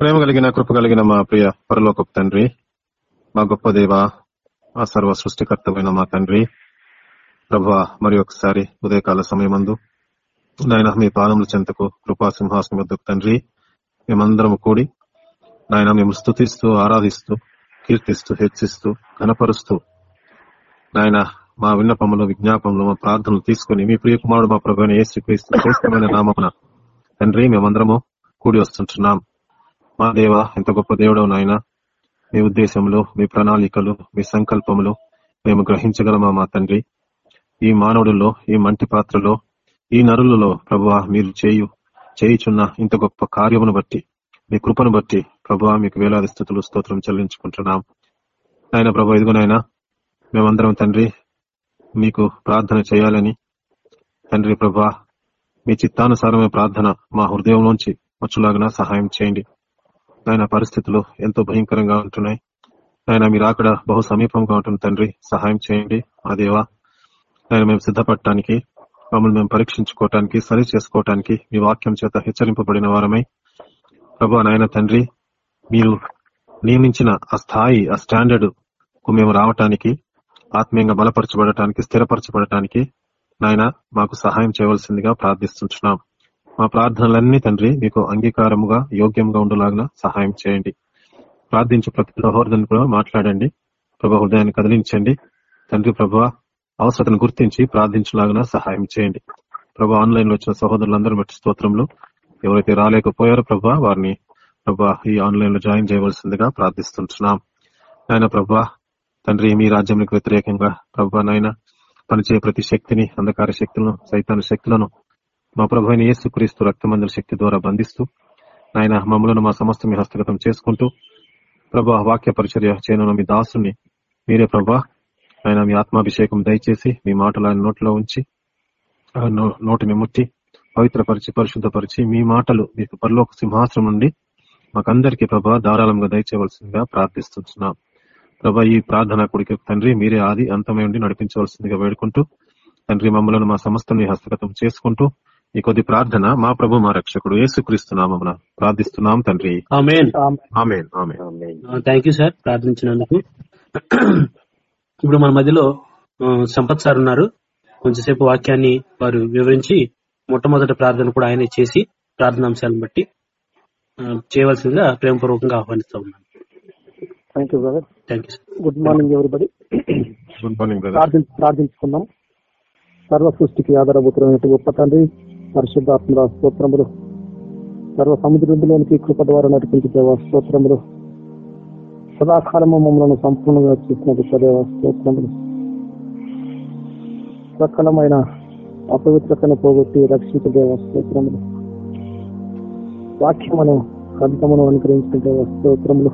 ప్రేమ కలిగిన కృప కలిగిన మా ప్రియ పరలోకపు తండ్రి మా గొప్ప దేవ ఆ సర్వ సృష్టికర్తమైన మా తండ్రి ప్రభు మరి ఒకసారి ఉదయకాల సమయమందు నాయన మీ పాదముల చెంతకు కృపా సింహాసనం వద్దకు తండ్రి మేమందరం కూడి నాయన మేము స్థుతిస్తూ ఆరాధిస్తూ కీర్తిస్తూ హెచ్చిస్తూ కనపరుస్తూ నాయన మా విన్నపములు విజ్ఞాపములు మా ప్రార్థనలు తీసుకుని మీ ప్రియ కుమారుడు మా ఏ యేసుక్రీస్తు శ్రేష్టమైన నామమున తండ్రి మేమందరము కూడి వస్తుంటున్నాం. మా దేవ ఎంత గొప్ప దేవుడు నాయన. మీ ఉద్దేశంలో మీ ప్రణాళికలు మీ సంకల్పములు మేము గ్రహించగలమా మా తండ్రి? ఈ మానవుడిలో ఈ మంటి పాత్రలో ఈ నరులలో ప్రభు మీరు చేయు చేయుచున్న ఇంత గొప్ప కార్యమును బట్టి మీ కృపను బట్టి ప్రభు మీకు వేలాది స్థుతులు స్తోత్రం చెల్లించుకుంటున్నాం. ఆయన ప్రభు ఇదిగునైనా మేమందరం తండ్రి మీకు ప్రార్థన చేయాలని తండ్రి ప్రభా మీ చిత్తానుసారమే ప్రార్థన మా హృదయంలోంచి వచ్చులాగిన సహాయం చేయండి. ఆయన పరిస్థితులు ఎంతో భయంకరంగా ఉంటున్నాయి. ఆయన మీరు అక్కడ బహు సమీపంగా ఉంటుంది తండ్రి సహాయం చేయండి. ఆ దేవా ఆయన మేము సిద్ధపడటానికి మమ్మల్ని మేము పరీక్షించుకోవటానికి సరి చేసుకోవటానికి మీ వాక్యం చేత హెచ్చరింపబడిన వారమై. ప్రభా నాయన తండ్రి మీరు నియమించిన ఆ స్థాయి ఆ స్టాండర్డ్కు మేము రావటానికి ఆత్మీయంగా బలపరచబడటానికి స్థిరపరచబడటానికి నాయన మాకు సహాయం చేయవలసిందిగా ప్రార్థిస్తుంటున్నాం. మా ప్రార్థనలన్నీ తండ్రి మీకు అంగీకారముగా యోగ్యంగా ఉండేలాగా సహాయం చేయండి. ప్రార్థించే ప్రతి సహోదరుని కూడా మాట్లాడండి. ప్రభా హృదయాన్ని కదిలించండి. తండ్రి ప్రభా అవసరతను గుర్తించి ప్రార్థించలాగా సహాయం చేయండి. ప్రభా ఆన్లైన్లో వచ్చిన సహోదరులందరూ బట్టి స్తోత్రంలో ఎవరైతే రాలేకపోయారో ప్రభా వారిని ప్రభా ఈ ఆన్లైన్లో జాయిన్ చేయవలసిందిగా ప్రార్థిస్తుంటున్నాం. ఆయన ప్రభా తండ్రి మీ రాజ్యానికి వ్యతిరేకంగా ప్రభా నాయన పనిచేయ ప్రతి శక్తిని అంధకార శక్తులను సైతాన శక్తులను మా ప్రభు అయిన యేసుక్రీస్తు రక్తమందుల శక్తి ద్వారా బంధిస్తూ ఆయన మమ్మలను మా సమస్త మీ హస్తగతం చేసుకుంటూ ప్రభా వాక్య పరిచర్య చేయనున్న మీ దాసుని మీరే ప్రభా ఆయన మీ ఆత్మాభిషేకం దయచేసి మీ మాటలు ఆయన నోట్లో ఉంచి నోటిని ముట్టి పవిత్రపరిచి పరిశుద్ధపరిచి మీ మాటలు మీకు పరలోక సింహాసనం నుండి మాకందరికీ ప్రభా ధారాళంగా దయచేయవలసిందిగా ప్రార్థిస్తున్నాం ప్రభా ఈ ప్రార్థన కుడికి తండ్రి మీరే ఆది అంతమై ఉండి నడిపించవలసిందిగా వేడుకుంటూ తండ్రి మమ్మలను మా సమస్తని హస్తగతం చేసుకుంటూ ఈ కొద్ది ప్రార్థన మా ప్రభు మా రక్షకుడు యేసుక్రీస్తున్నామన ప్రార్థిస్తున్నాం తండ్రి. థ్యాంక్ యూ సార్ ప్రార్థించినందుకు. ఇప్పుడు మన మధ్యలో సంపత్ సార్ ఉన్నారు. కొంచెంసేపు వాక్యాన్ని వారు వివరించి మొట్టమొదటి ప్రార్థన కూడా ఆయనే చేసి ప్రార్థనాంశాలను బట్టి చేయవలసిందిగా ప్రేమపూర్వకంగా ఆహ్వానిస్తా ఉన్నాను. Thank you brother thank you good morning everybody good morning ప్రార్థించుకుందాం. సర్వ సృష్టికి ఆధారభూతమైన గొప్ప తండ్రి పరిశుద్ధాత్మర స్తోత్రములు. సర్వ సముద్రంలోనికి కృప ద్వారా నడిపించే స్తోత్రములు. సదాకాలము మమ్మల్ని సంపూర్ణంగా చూసినట్టు సదేవ స్తోత్రములు. సకలమైన అపవిత్రతను పోగొట్టి రక్షించదేవ స్తోత్రములు. వాక్యమును కవితమును దేవ స్తోత్రములు.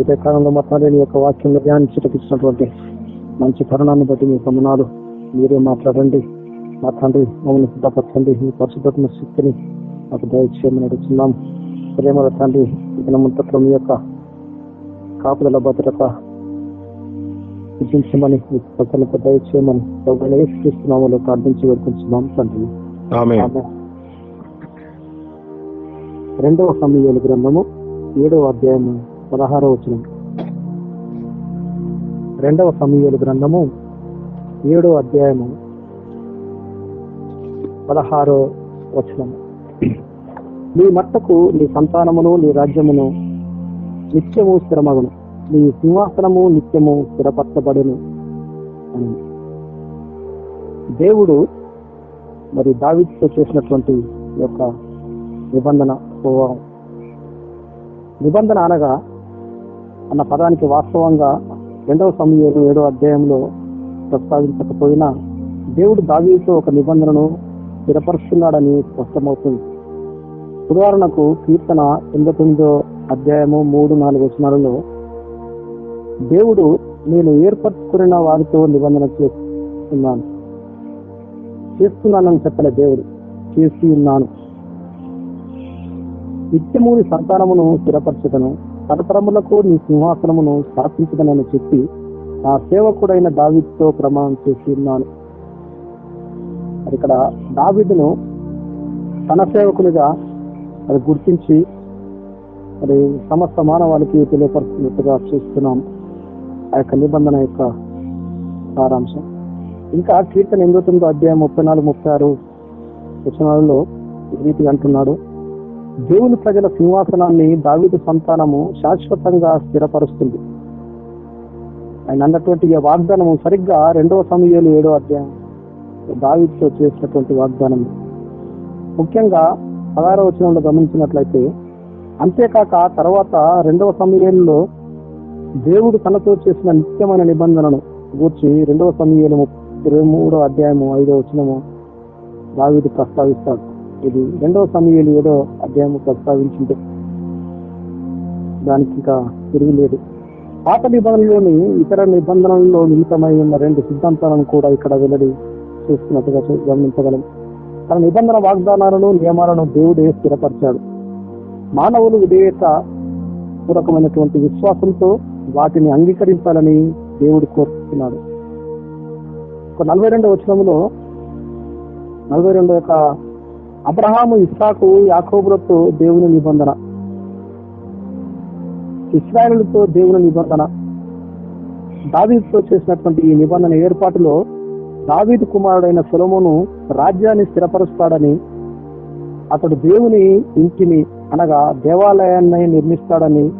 ఇదే కాలంలో మా యొక్క వాక్యంలో ధ్యానించటకు మంచి తరుణాన్ని బట్టి మీ సమనాలు మీరే మాట్లాడండి. మా తండ్రి మమ్మల్ని సిద్ధపరచండి మీ పరిశుభ్రతమ శక్తిని మాకు దయచేయమని అడుగుతున్నాం. ప్రేమల తండ్రి దినమంతట్లో మీ యొక్క కాపుదల భద్రత విధించమని మీ ప్రజలకు దయచేయమని చూస్తున్నామో ప్రార్థించి వేడుకుంటున్నాం తండ్రి. రెండవ సమయాల గ్రంథము ఏడవ అధ్యాయము పదహారవ వచనం. రెండవ సమయాల గ్రంథము ఏడవ అధ్యాయము పదహారో వచనము నీ మట్టకు నీ సంతానమును నీ రాజ్యమును నిత్యము స్థిరమగును. నీ సింహాసనము నిత్యము స్థిరపరచబడును. అని. దేవుడు మరి దావితో చేసినటువంటి యొక్క నిబంధన స్వభావం. నిబంధన అనగా అన్న పదానికి వాస్తవంగా రెండవ సమయంలో ఏడో అధ్యాయంలో ప్రస్తావించకపోయినా దేవుడు దావీతో ఒక నిబంధనను స్థిరపరుస్తున్నాడని స్పష్టమవుతుంది. ఉదాహరణకు కీర్తన ఎనభై తొమ్మిదో అధ్యాయము మూడు నాలుగు వచనాలలో దేవుడు నేను ఏర్పరచుకున్న వారితో నిబంధన చేస్తున్నాను. చేస్తున్నానని చెప్పలే దేవుడు. చేసి ఉన్నాను. నిత్యమూని సంతానమును స్థిరపరచటను తరతరములకు నీ సింహాసనమును స్థాపించదనని చెప్పి నా సేవకుడైన దావితో ప్రమాణం చేసి ఉన్నాను. ఇక్కడ దావిడ్ను తన సేవకునిగా అది గుర్తించి మరి సమస్త మానవాళికి తెలియపరుస్తున్నట్టుగా చూస్తున్నాం. ఆ యొక్క నిబంధన యొక్క సారాంశం. ఇంకా కీర్తన ఎనిమిది తొమ్మిదో అధ్యాయం ముప్పై నాలుగు ముప్పై ఆరు వచనాలలో ఈ రీతిగా అంటున్నాడు. దేవుని ప్రజల సింహాసనాన్ని దావీదు సంతానము శాశ్వతంగా స్థిరపరుస్తుంది. ఆయన అన్నటువంటి వాగ్దానము సరిగ్గా రెండవ సమయంలో ఏడో అధ్యాయం దావితో చేసినటువంటి వాగ్దానం. ముఖ్యంగా పదహారవ వచనంలో గమనించినట్లయితే అంతేకాక తర్వాత రెండవ సమయంలో దేవుడు తనతో చేసిన నిత్యమైన నిబంధనను గూర్చి రెండవ సమయంలో ఇరవై మూడో అధ్యాయము ఐదో వచనము దావిడు ప్రస్తావిస్తాడు. ఇది రెండవ సమయంలో ఏదో అధ్యాయము ప్రస్తావించింది. దానికి ఇంకా తిరుగులేదు పాత నిబంధనలోని ఇతర నిబంధనల్లో మిళితమై ఉన్న రెండు సిద్ధాంతాలను కూడా ఇక్కడ వెల్లడి చూస్తున్నట్టుగా గమనించగలం. తన నిబంధన వాగ్దానాలను నియమాలను దేవుడే స్థిరపరిచాడు. మానవులు విధేయత పూర్వకమైనటువంటి విశ్వాసంతో వాటిని అంగీకరించాలని దేవుడు కోరుతున్నాడు. ఒక నలభై రెండవ వచనంలో నలభై రెండు యొక్క అబ్రహాము ఇస్సాకు యాకోబులతో దేవుని నిబంధన. ఇస్రాయలులతో దేవుని నిబంధన. దావీతో చేసినటువంటి ఈ నిబంధన ఏర్పాటులో దావీదు కుమారుడైన సులమును రాజ్యాన్ని స్థిరపరుస్తాడని అతడు దేవుని ఇంటిని అనగా దేవాలయాన్ని నిర్మిస్తాడని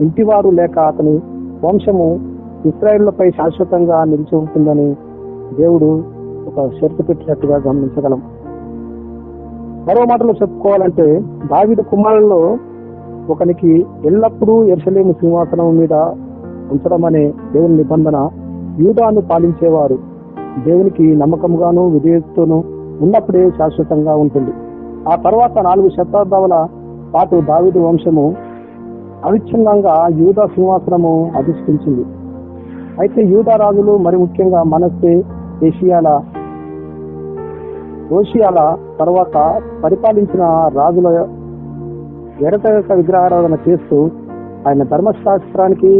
ఇంటివారు లేక అతని వంశము ఇస్రాయేళ్ళపై శాశ్వతంగా నిలిచి ఉంటుందని దేవుడు ఒక షరతు పెట్టినట్టుగా గమనించగలం. మరో మాటలో చెప్పుకోవాలంటే దావిద కుమారుల్లో ఒకనికి ఎల్లప్పుడూ ఎర్సలేము సింహాసనం మీద ఉంచడం అనే దేవుని నిబంధన యూదాను పాలించేవారు. దేవునికి నమ్మకంగాను విధేయతను ఉన్నప్పుడే శాశ్వతంగా ఉంటుంది. ఆ తర్వాత నాలుగు శతాబ్దాల పాటు దావిదు వంశము అవిచ్ఛిన్నంగా యూదా సింహాసనము అధిష్ఠించింది. అయితే యూదా రాజులు మరి ముఖ్యంగా మనస్సే ఏషియాల ఓషియాల తర్వాత పరిపాలించిన రాజుల ఎడతెగక విగ్రహారాధన చేస్తూ ఆయన ధర్మశాస్త్రానికి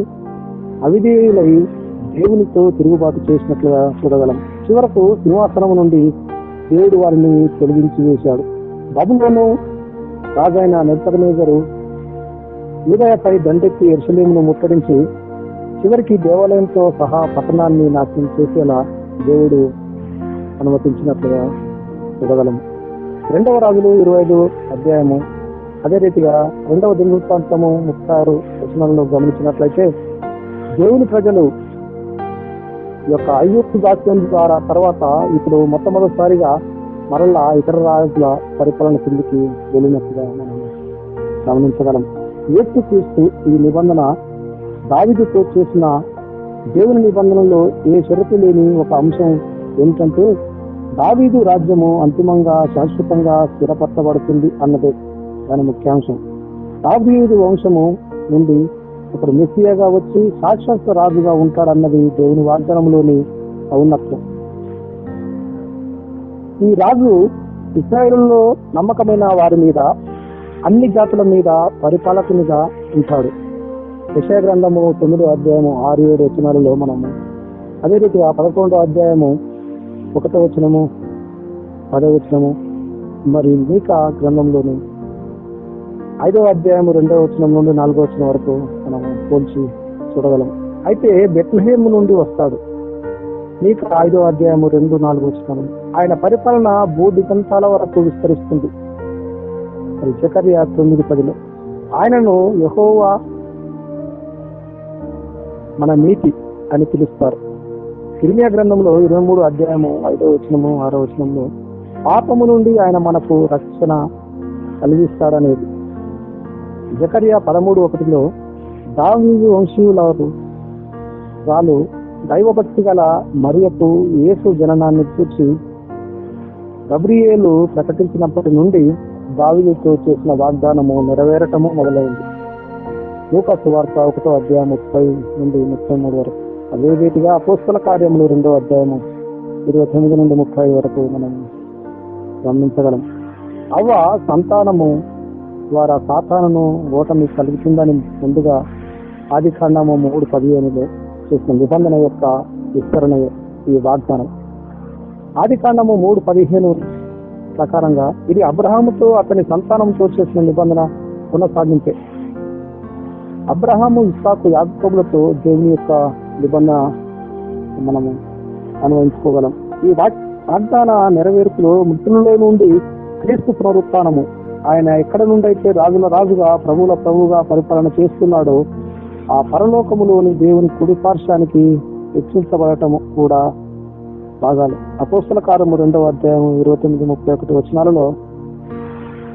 అవిధేయులై దేవునితో తిరుగుబాటు చేసినట్లుగా చూడగలం. చివరకు సింహాసనం నుండి దేవుడు వారిని తొలగించి వేశాడు. బబులోను రాజైన నెత్తరమేజరు యూదయపై దండెత్తి ఎరుసలేమును ముట్టడించి చివరికి దేవాలయంతో సహా పట్టణాన్ని నాశనం చేసేలా దేవుడు అనుమతించినట్లుగా చూడగలం. రెండవ రాజులు ఇరవై ఐదు అధ్యాయము. అదే రీతిగా రెండవ దినవృత్తాంతము ముప్పై ఆరు వచనంలో గమనించినట్లయితే దేవుని ప్రజలు యొక్క అయ్యూపు దాస్యం ద్వారా తర్వాత ఇప్పుడు మొట్టమొదటిసారిగా మరలా ఇతర రాజుల పరిపాలన కిందికి వెళ్ళినట్టుగా మనం గమనించగలం. ఏసు క్రీస్తు ఈ నిబంధన దావిదితో చేసిన దేవుని నిబంధనలో ఏ షరతు లేని ఒక అంశం ఏమిటంటే దావీదు రాజ్యము అంతిమంగా శాశ్వతంగా స్థిరపరచబడుతుంది అన్నదే దాని ముఖ్యాంశం. దావీదు వంశము నుండి ఇక్కడ మెస్సియాగా వచ్చి శాశ్వత రాజుగా ఉంటాడన్నది దేవుని వాగ్దానంలోని ఔన్నత్యం. ఈ రాజు ఇస్రాయేల్లో నమ్మకమైన వారి మీద అన్ని జాతుల మీద పరిపాలకునిగా ఉంటాడు. విషయ గ్రంథము తొమ్మిదో అధ్యాయము ఆరు ఏడు వచనాలలో మనము అదే రీతిగా పదకొండో అధ్యాయము ఒకటో వచనము పదో వచనము మరి మీకా గ్రంథంలోని ఐదో అధ్యాయము రెండవ వచనం నుండి నాలుగో వచనం వరకు మనం పోల్చి చూడగలం. అయితే బెత్లహేమ్ నుండి వస్తాడు. మీకు ఐదో అధ్యాయము రెండు నాలుగు వచనం. ఆయన పరిపాలన భూదిగంతాల వరకు విస్తరిస్తుంది. జకర్య తొమ్మిది పదిలో. ఆయనను యహోవా మన నీతి అని పిలుస్తారు. సిరిమియా గ్రంథంలో ఇరవై మూడు అధ్యాయము ఐదో వచనము ఆరో వచనంలో పాపము నుండి ఆయన మనకు రక్షణ కలిగిస్తాడనేది. జకరియా పదమూడు ఒకటిలో దావీదు వంశీయులారు వాళ్ళు దైవభక్తి గల మరియకు యేసు జననాన్ని చూసి గబ్రియేలు ప్రకటించినప్పటి నుండి దావీదుతో చేసిన వాగ్దానము నెరవేరటము మొదలైంది. లూకాసు సువార్త ఒకటో అధ్యాయం ముప్పై నుండి ముప్పై మూడు వరకు. అదే రీతిగా అపోస్తుల కార్యములు రెండో అధ్యాయము ఇరవై తొమ్మిది నుండి ముప్పై వరకు మనం గమనించగలం. అవ్వ సంతానము ద్వారా సాతానను ఓటమి కలుగుతుందని ముందుగా ఆది ఖండము మూడు పదిహేనులో చేసిన నిబంధన యొక్క విస్తరణ ఈ వాగ్దానం. ఆది కాండము మూడు పదిహేను ప్రకారంగా ఇది అబ్రహాముతో అతని సంతానంతో చేసిన నిబంధన కొనసాగించే. అబ్రహాము ఇస్సాకు యాకోబులతో దేవుని యొక్క నిబంధన మనము అనుభవించుకోగలం ఈ వాగ్- వాగ్దాన నెరవేర్పులో మృతులలో నుండి క్రీస్తు పునరుత్నము ఆయన ఎక్కడ నుండి అయితే రాజుల రాజుగా ప్రభువుల ప్రభువుగా పరిపాలన చేస్తున్నాడో ఆ పరలోకములోని దేవుని కుడి పార్శ్వానికి హెచ్చించబడటం కూడా భాగాలు. అపోస్తల కారము రెండవ అధ్యాయం ఇరవై తొమ్మిది ముప్పై ఒకటి వచనాలలో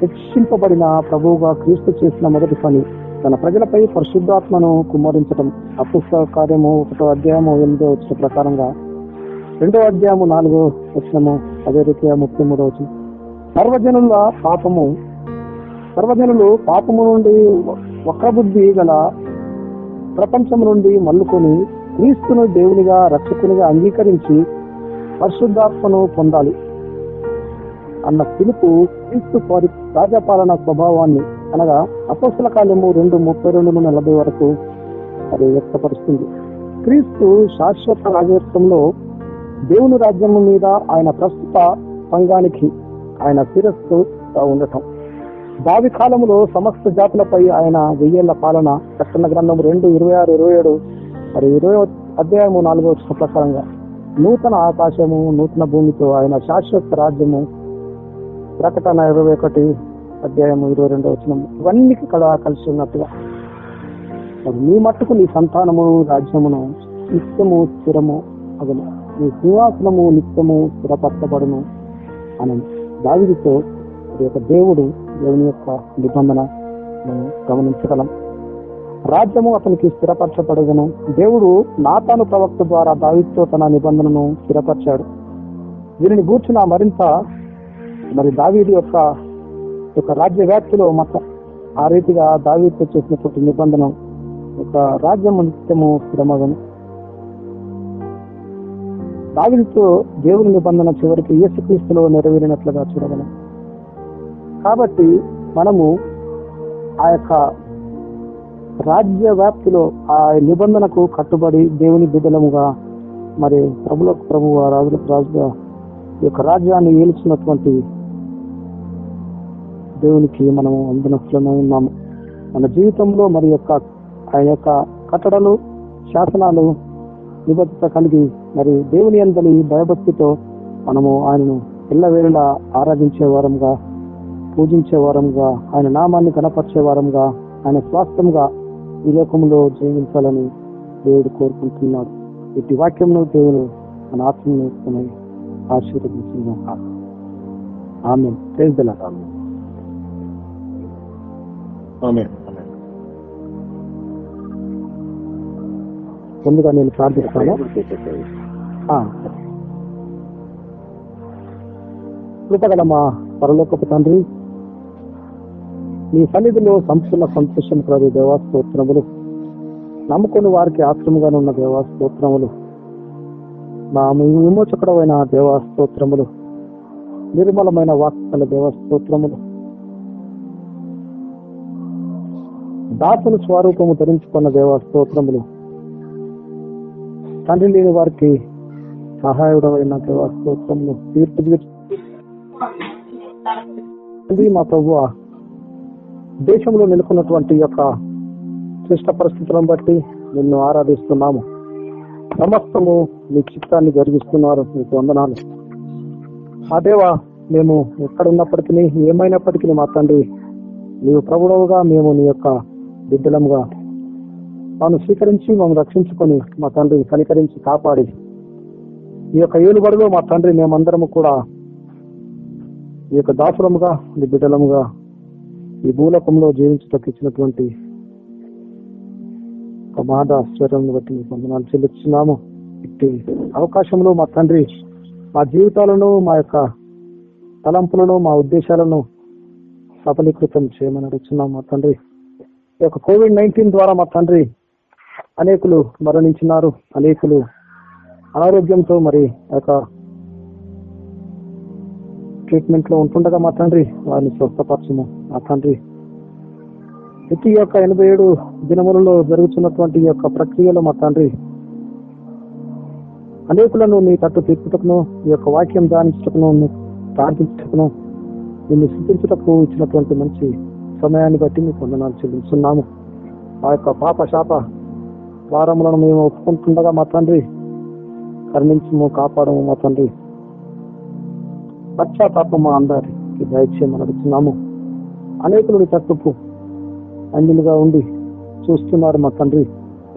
హెచ్చింపబడిన ప్రభువుగా క్రీస్తు చేసిన మొదటి పని తన ప్రజలపై పరిశుద్ధాత్మను కుమ్మరించడం అపుస్తక కార్యము ఒకటో అధ్యాయము ఎనిమిదో వచ్చిన ప్రకారంగా రెండో అధ్యాయము నాలుగో వచ్చినము అదే రీతిగా ముప్పై మూడో వచ్చిన సర్వజనుల పాపము సర్వజనులు పాపము నుండి వక్రబుద్ధి గల ప్రపంచం నుండి మల్లుకొని క్రీస్తును దేవునిగా రక్షకునిగా అంగీకరించి పరిశుద్ధాత్మను పొందాలి అన్న పిలుపు క్రీస్తు పరి రాజపాలన స్వభావాన్ని అనగా అపోసల కాలము రెండు ముప్పై రెండు నలభై వరకు అది వ్యక్తపరుస్తుంది. క్రీస్తు శాశ్వత రాజత్వంలో దేవుని రాజ్యం మీద ఆయన ప్రస్తుత సంఘానికి ఆయన శిరస్సుగా ఉండటం. భావి కాలంలో సమస్త జాతులపై ఆయన వెయ్యేళ్ళ పాలన ప్రకటన గ్రంథం రెండు ఇరవై ఆరు ఇరవై ఏడు మరి ఇరవై అధ్యాయము నాలుగో వచ్చిన ప్రకారంగా నూతన ఆకాశము నూతన భూమితో ఆయన శాశ్వత రాజ్యము ప్రకటన ఇరవై ఒకటి అధ్యాయము ఇరవై రెండో వచ్చిన ఇవన్నీ కళ కలిసి ఉన్నట్టుగా. మరి నీ మట్టుకు నీ సంతానము రాజ్యమును నిత్యము స్థిరము అగను. నీ సింహాసనము నిత్యము స్థిరపరచబడును. అని దావిదితో ఈ యొక్క దేవుడు దేవుని యొక్క నిబంధన మనం గమనించగలం. రాజ్యము అతనికి స్థిరపరచబడగను దేవుడు నాతాను ప్రవక్త ద్వారా దావితో తన నిబంధనను స్థిరపరిచాడు. దీనిని గూర్చిన మరింత మరి దావీదు యొక్క యొక్క రాజ్య వ్యాప్తిలో మొత్తం ఆ రీతిగా దావీతో చేసినటువంటి నిబంధన ఒక రాజ్యం నిత్యము స్థిరమగను. దావీదుతో దేవుని నిబంధన చివరికి యేసుక్రీస్తులో నెరవేరినట్లుగా చూడగలం. కాబట్టి మనము ఆ యొక్క రాజ్య వ్యాప్తిలో ఆ నిబంధనకు కట్టుబడి దేవుని బిడ్డలముగా మరి ప్రభులకు ప్రభు రాజులకు రాజుగా ఈ యొక్క రాజ్యాన్ని ఏలుచున్నటువంటి దేవునికి మనము అందునట్లునే ఉన్నాము. మన జీవితంలో మరి యొక్క ఆయన యొక్క కట్టడలు శాసనాలు నిబద్ధత కలిగి మరి దేవుని అందరి భయభక్తితో మనము ఆయనను ఎల్లవేళలా ఆరాధించే వారంగా పూజించే వారంగా ఆయన నామాన్ని కనపరిచే వారంగా ఆయన స్వాస్థ్యంగా ఈ లోకంలో జీవించాలని దేవుడు కోరుకుంటున్నాడు. ఇటు వాక్యంలో దేవుడు మన ఆత్మను ఆశీర్వదించిన ఆమె ముందుగా నేను ప్రార్థిస్తాను. కృపగల మా పరలోకపు తండ్రి నీ సన్నిధిలో సంపూర్ణ సంతోషం కలదు దేవాస్తోత్రములు నమ్ముకుని వారికి ఆశ్రమంగానే ఉన్న దేవాస్తోత్రములు నా విమోచకుడమైన దేవా స్తోత్రములు. నిర్మలమైన వాక్యాల దేవస్తోత్రములు దాసుని స్వరూపము ధరించుకున్న దేవస్తోత్రములు తండ్రి లేని వారికి సహాయుడమైన దేవస్తోత్రములు తీర్పు తీర్చు. మా ప్రభు దేశంలో నెలకొన్నటువంటి యొక్క క్లిష్ట పరిస్థితులను బట్టి నిన్ను ఆరాధిస్తున్నాము. సమస్తము మీ చిత్తాన్ని జరిగిస్తున్నారు. మీకు వందనాలు. ఆ దేవా మేము ఎక్కడున్నప్పటికీ ఏమైనప్పటికీ మా తండ్రి నీవు ప్రభుడవుగా మేము నీ యొక్క బిడ్డలముగా. తాను స్వీకరించి మమ్మల్ని రక్షించుకొని మా తండ్రి కనికరించి కాపాడి. ఈ యొక్క ఏలుబడిలో మా తండ్రి మేమందరము కూడా ఈ యొక్క దాసులముగా నీ బిడ్డలముగా ఈ భూలోకంలో జీవించటకు ఇచ్చినటువంటి ప్రమాద ఆశ్చర్యం బట్టి మీకు వందనాలు చెల్లిస్తున్నాము. ఇట్టి అవకాశంలో మా తండ్రి మా జీవితాలను మా యొక్క తలంపులను మా ఉద్దేశాలను సఫలీకృతం చేయమని అడుగుతున్నాం మా తండ్రి. ఈ యొక్క కోవిడ్ నైన్టీన్ ద్వారా మా తండ్రి అనేకులు మరణించినారు అనేకులు అనారోగ్యంతో మరి ఆ యొక్క ట్రీట్మెంట్లో ఉంటుండగా మా తండ్రి వారిని స్వస్థపరచము. మా తండ్రి ప్రతి యొక్క ఎనభై ఏడు దినములలో జరుగుతున్నటువంటి ఈ యొక్క ప్రక్రియలో మా తండ్రి అనేకులను నీ తట్టు తిప్పుటకును ఈ యొక్క వాక్యం ధ్యానించటకును ప్రార్థించటకును నిన్ను స్థితించుటకు ఇచ్చినటువంటి మంచి సమయాన్ని బట్టి మీకు వందనాలు చెల్లిస్తున్నాము ఆ యొక్క పాప శాప వారములను మేము ఒప్పుకుంటుండగా మా తండ్రి కరుణించము కాపాడము మా తండ్రి. పశ్చాత్తాపం మా అందరికి దయచేయమని అడుగుతున్నాము అనేకులు తట్టుకు. అంజలుగా ఉండి చూస్తున్నారు మా తండ్రి.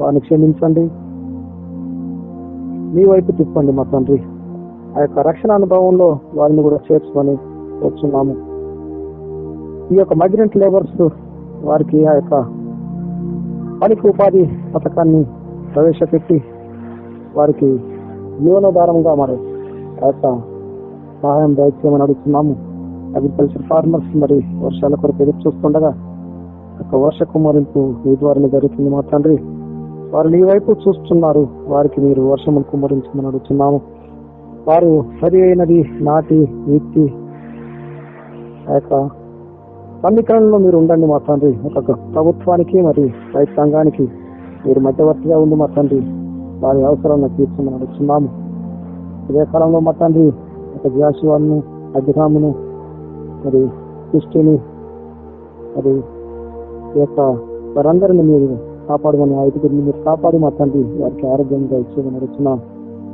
వారిని క్షమించండి. మీ వైపు తిప్పండి మా తండ్రి. ఆ యొక్క రక్షణ అనుభవంలో వారిని కూడా చేర్చుకొని వచ్చున్నాము. ఈ యొక్క మైగ్రెంట్ లేబర్స్ వారికి ఆ యొక్క పనికి ఉపాధి పథకాన్ని ప్రవేశపెట్టి వారికి జీవనోధారంగా మరి ఆ యొక్క సహాయం దయచేయమని అడుగుతున్నాము. అగ్రికల్చర్ ఫార్మర్స్ మరి వర్షాల కొరకు ఎదురు చూస్తుండగా ఒక వర్ష కుమారింపు మీ ద్వారా జరుగుతుంది మా తండ్రి. వారు నీ వైపు చూస్తున్నారు. వారికి మీరు వర్షమును కుమరించమని అడుగుతున్నాము. వారు సరి అయినది నాటి వ్యక్తి ఆ యొక్క సమీకరణలో మీరు ఉండండి మా తండ్రి. ఒక ప్రభుత్వానికి మరి రైతాంగానికి మీరు మధ్యవర్తిగా ఉండి మా తండ్రి. వారి అవసరాలను తీర్చమని అడుగుతున్నాము. ఇదే కాలంలో మా తండ్రి ఒక జాషువాను అభిరామును మరి కృష్ణుని మరి ఈ యొక్క వారందరిని మీరు కాపాడమని ఐదుగురిని మీరు కాపాడి మా తండ్రి వారికి ఆరోగ్యంగా ఇచ్చేదని అడుగుతున్నాం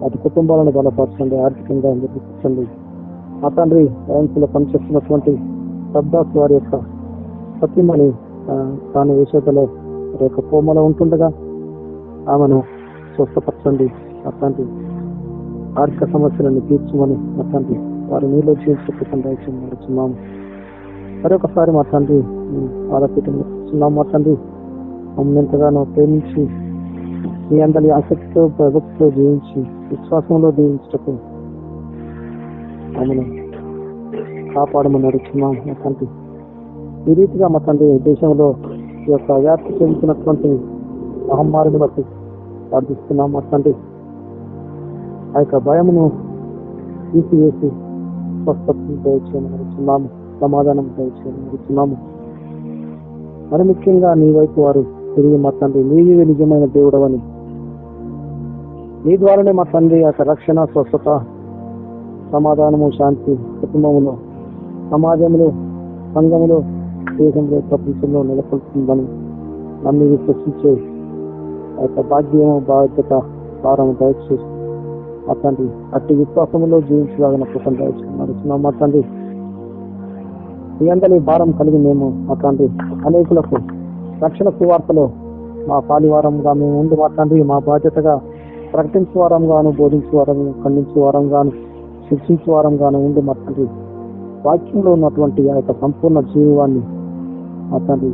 వాటి కుటుంబాలను బలపరచండి ఆర్థికంగా నిర్మించండి మా తండ్రి బ్యాంకులో పనిచేస్తున్నటువంటి సబ్దాస్ వారి యొక్క సత్యమని తాను విషయతలో వారి యొక్క కోమలో ఉంటుండగా ఆమెను స్వస్థపరచండి. మా తండ్రి ఆర్థిక సమస్యలను తీర్చమని మా తండ్రి వారు నీలో జీవించకుండా నడుచున్నాము మరొకసారి మా తండ్రి ఆలోచించున్నాం మా తండ్రి మమ్మల్ని ఎంతగానో ప్రేమించి మీ అందరి ఆసక్తితో ప్రభుత్వంలో జీవించి విశ్వాసంలో జీవించటకు ఆమెను కాపాడమని అడుగుతున్నాం మా తండ్రి. ఈ రీతిగా మా తండ్రి దేశంలో ఈ యొక్క వ్యాప్తి చెందుతున్నటువంటి మహమ్మారిని బట్టి ప్రార్థిస్తున్నాం మా తండ్రి. ఆ యొక్క భయమును తీసివేసి స్వస్థతను దయచేయమని సమాధానం దయచేయమని మరి ముఖ్యంగా నీ వైపు వారు తిరిగి మా తండ్రి నీవే నిజమైన దేవుడవని నీ ద్వారానే మా తండ్రి ఆ యొక్క రక్షణ స్వస్థత సమాధానము శాంతి కుటుంబములో సమాజంలో సంఘములో దేశంలో ప్రపంచంలో నెలకొల్పుతుందని నన్ను విశ్వసించే ఆ యొక్క భాగ్యము బాధ్యత భారం దయచేసి మా తండ్రి అట్టి విశ్వాసంలో జీవించలాగిన కృపను దయచుకున్నారు మా తండ్రి. మీ అందరి భారం కలిగి మేము మా తండ్రి అనేకులకు రక్షణ సువార్తలో మా పాలివారంగా మేము ఉండి మా తండ్రి మా బాధ్యతగా ప్రకటించే వారంగాను బోధించే వారం ఖండించే వారంగాను శిక్షించే వారంగాను ఉండి మా తండ్రి. వాక్యంలో ఉన్నటువంటి ఆ యొక్క సంపూర్ణ జీవాన్ని మా తండ్రి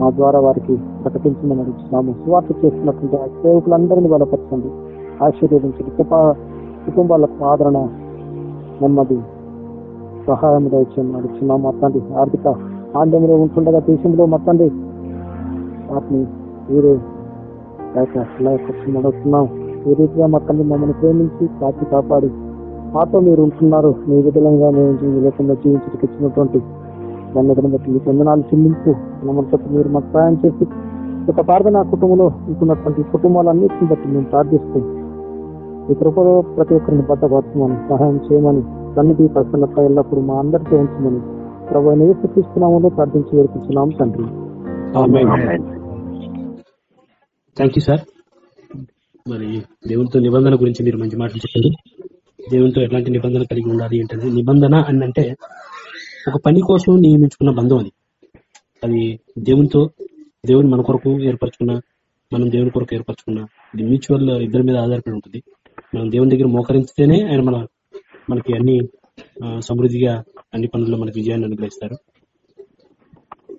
మా ద్వారా వారికి ప్రకటించమని నడుస్తున్నాము సువార్త చేస్తున్నటువంటి ఆ సేవకులందరినీ బలపరచండి. ఆశీర్వదించండి. కుప- కుటుంబాలకు ఆదరణ నెమ్మది సహాయం దయచేయమని నడుచున్నాం మా ఆర్థిక ఆంధ్యంలో ఉంటుండగా దేశంలో మా వాటిని మీరు నడుస్తున్నాం. ఈ రీతిగా మా మమ్మల్ని ప్రేమించి కాచి కాపాడి మాతో మీరు ఉంటున్నారు. మీ విధంగా మేము లేకుండా జీవించడానికి ఇచ్చినటువంటి దాన్ని బట్టి మీకు వందనాలు చెల్లింపు మమ్మల్ని మీరు మాకు సహాయం చేసి ఒక యొక్క కుటుంబంలో ఉంటున్నటువంటి కుటుంబాలన్నింటిని బట్టి మేము ప్రార్థిస్తాం ఈ కృపలో ప్రతి ఒక్కరిని బద్దపరచమని సహాయం చేయమని సన్నిధి ప్రసన్నత ఎల్లప్పుడు మా అందరితో ఉంచమని ప్రభు నేర్పిస్తున్నామని ప్రార్థించి వేడుకుంటున్నాం తండ్రి. థ్యాంక్ యూ సార్ మరి దేవునితో నిబంధన గురించి మీరు మంచి మాటలు చెప్పారు. దేవునితో ఎలాంటి నిబంధన కలిగి ఉండాలి ఏంటంటే నిబంధన అని అంటే ఒక పని కోసం నియమించుకున్న బంధం అది. అది దేవునితో దేవుని మన కొరకు ఏర్పరచుకున్న మనం దేవుని కొరకు ఏర్పరచుకున్న ఇది మ్యూచువల్ ఇద్దరి మీద ఆధారపడి ఉంటుంది. మనం దేవుని దగ్గర మోకరించితేనే ఆయన మన మనకి అన్ని సమృద్ధిగా అన్ని పనుల్లో మనకి విజయాన్ని అనుగ్రహిస్తారు.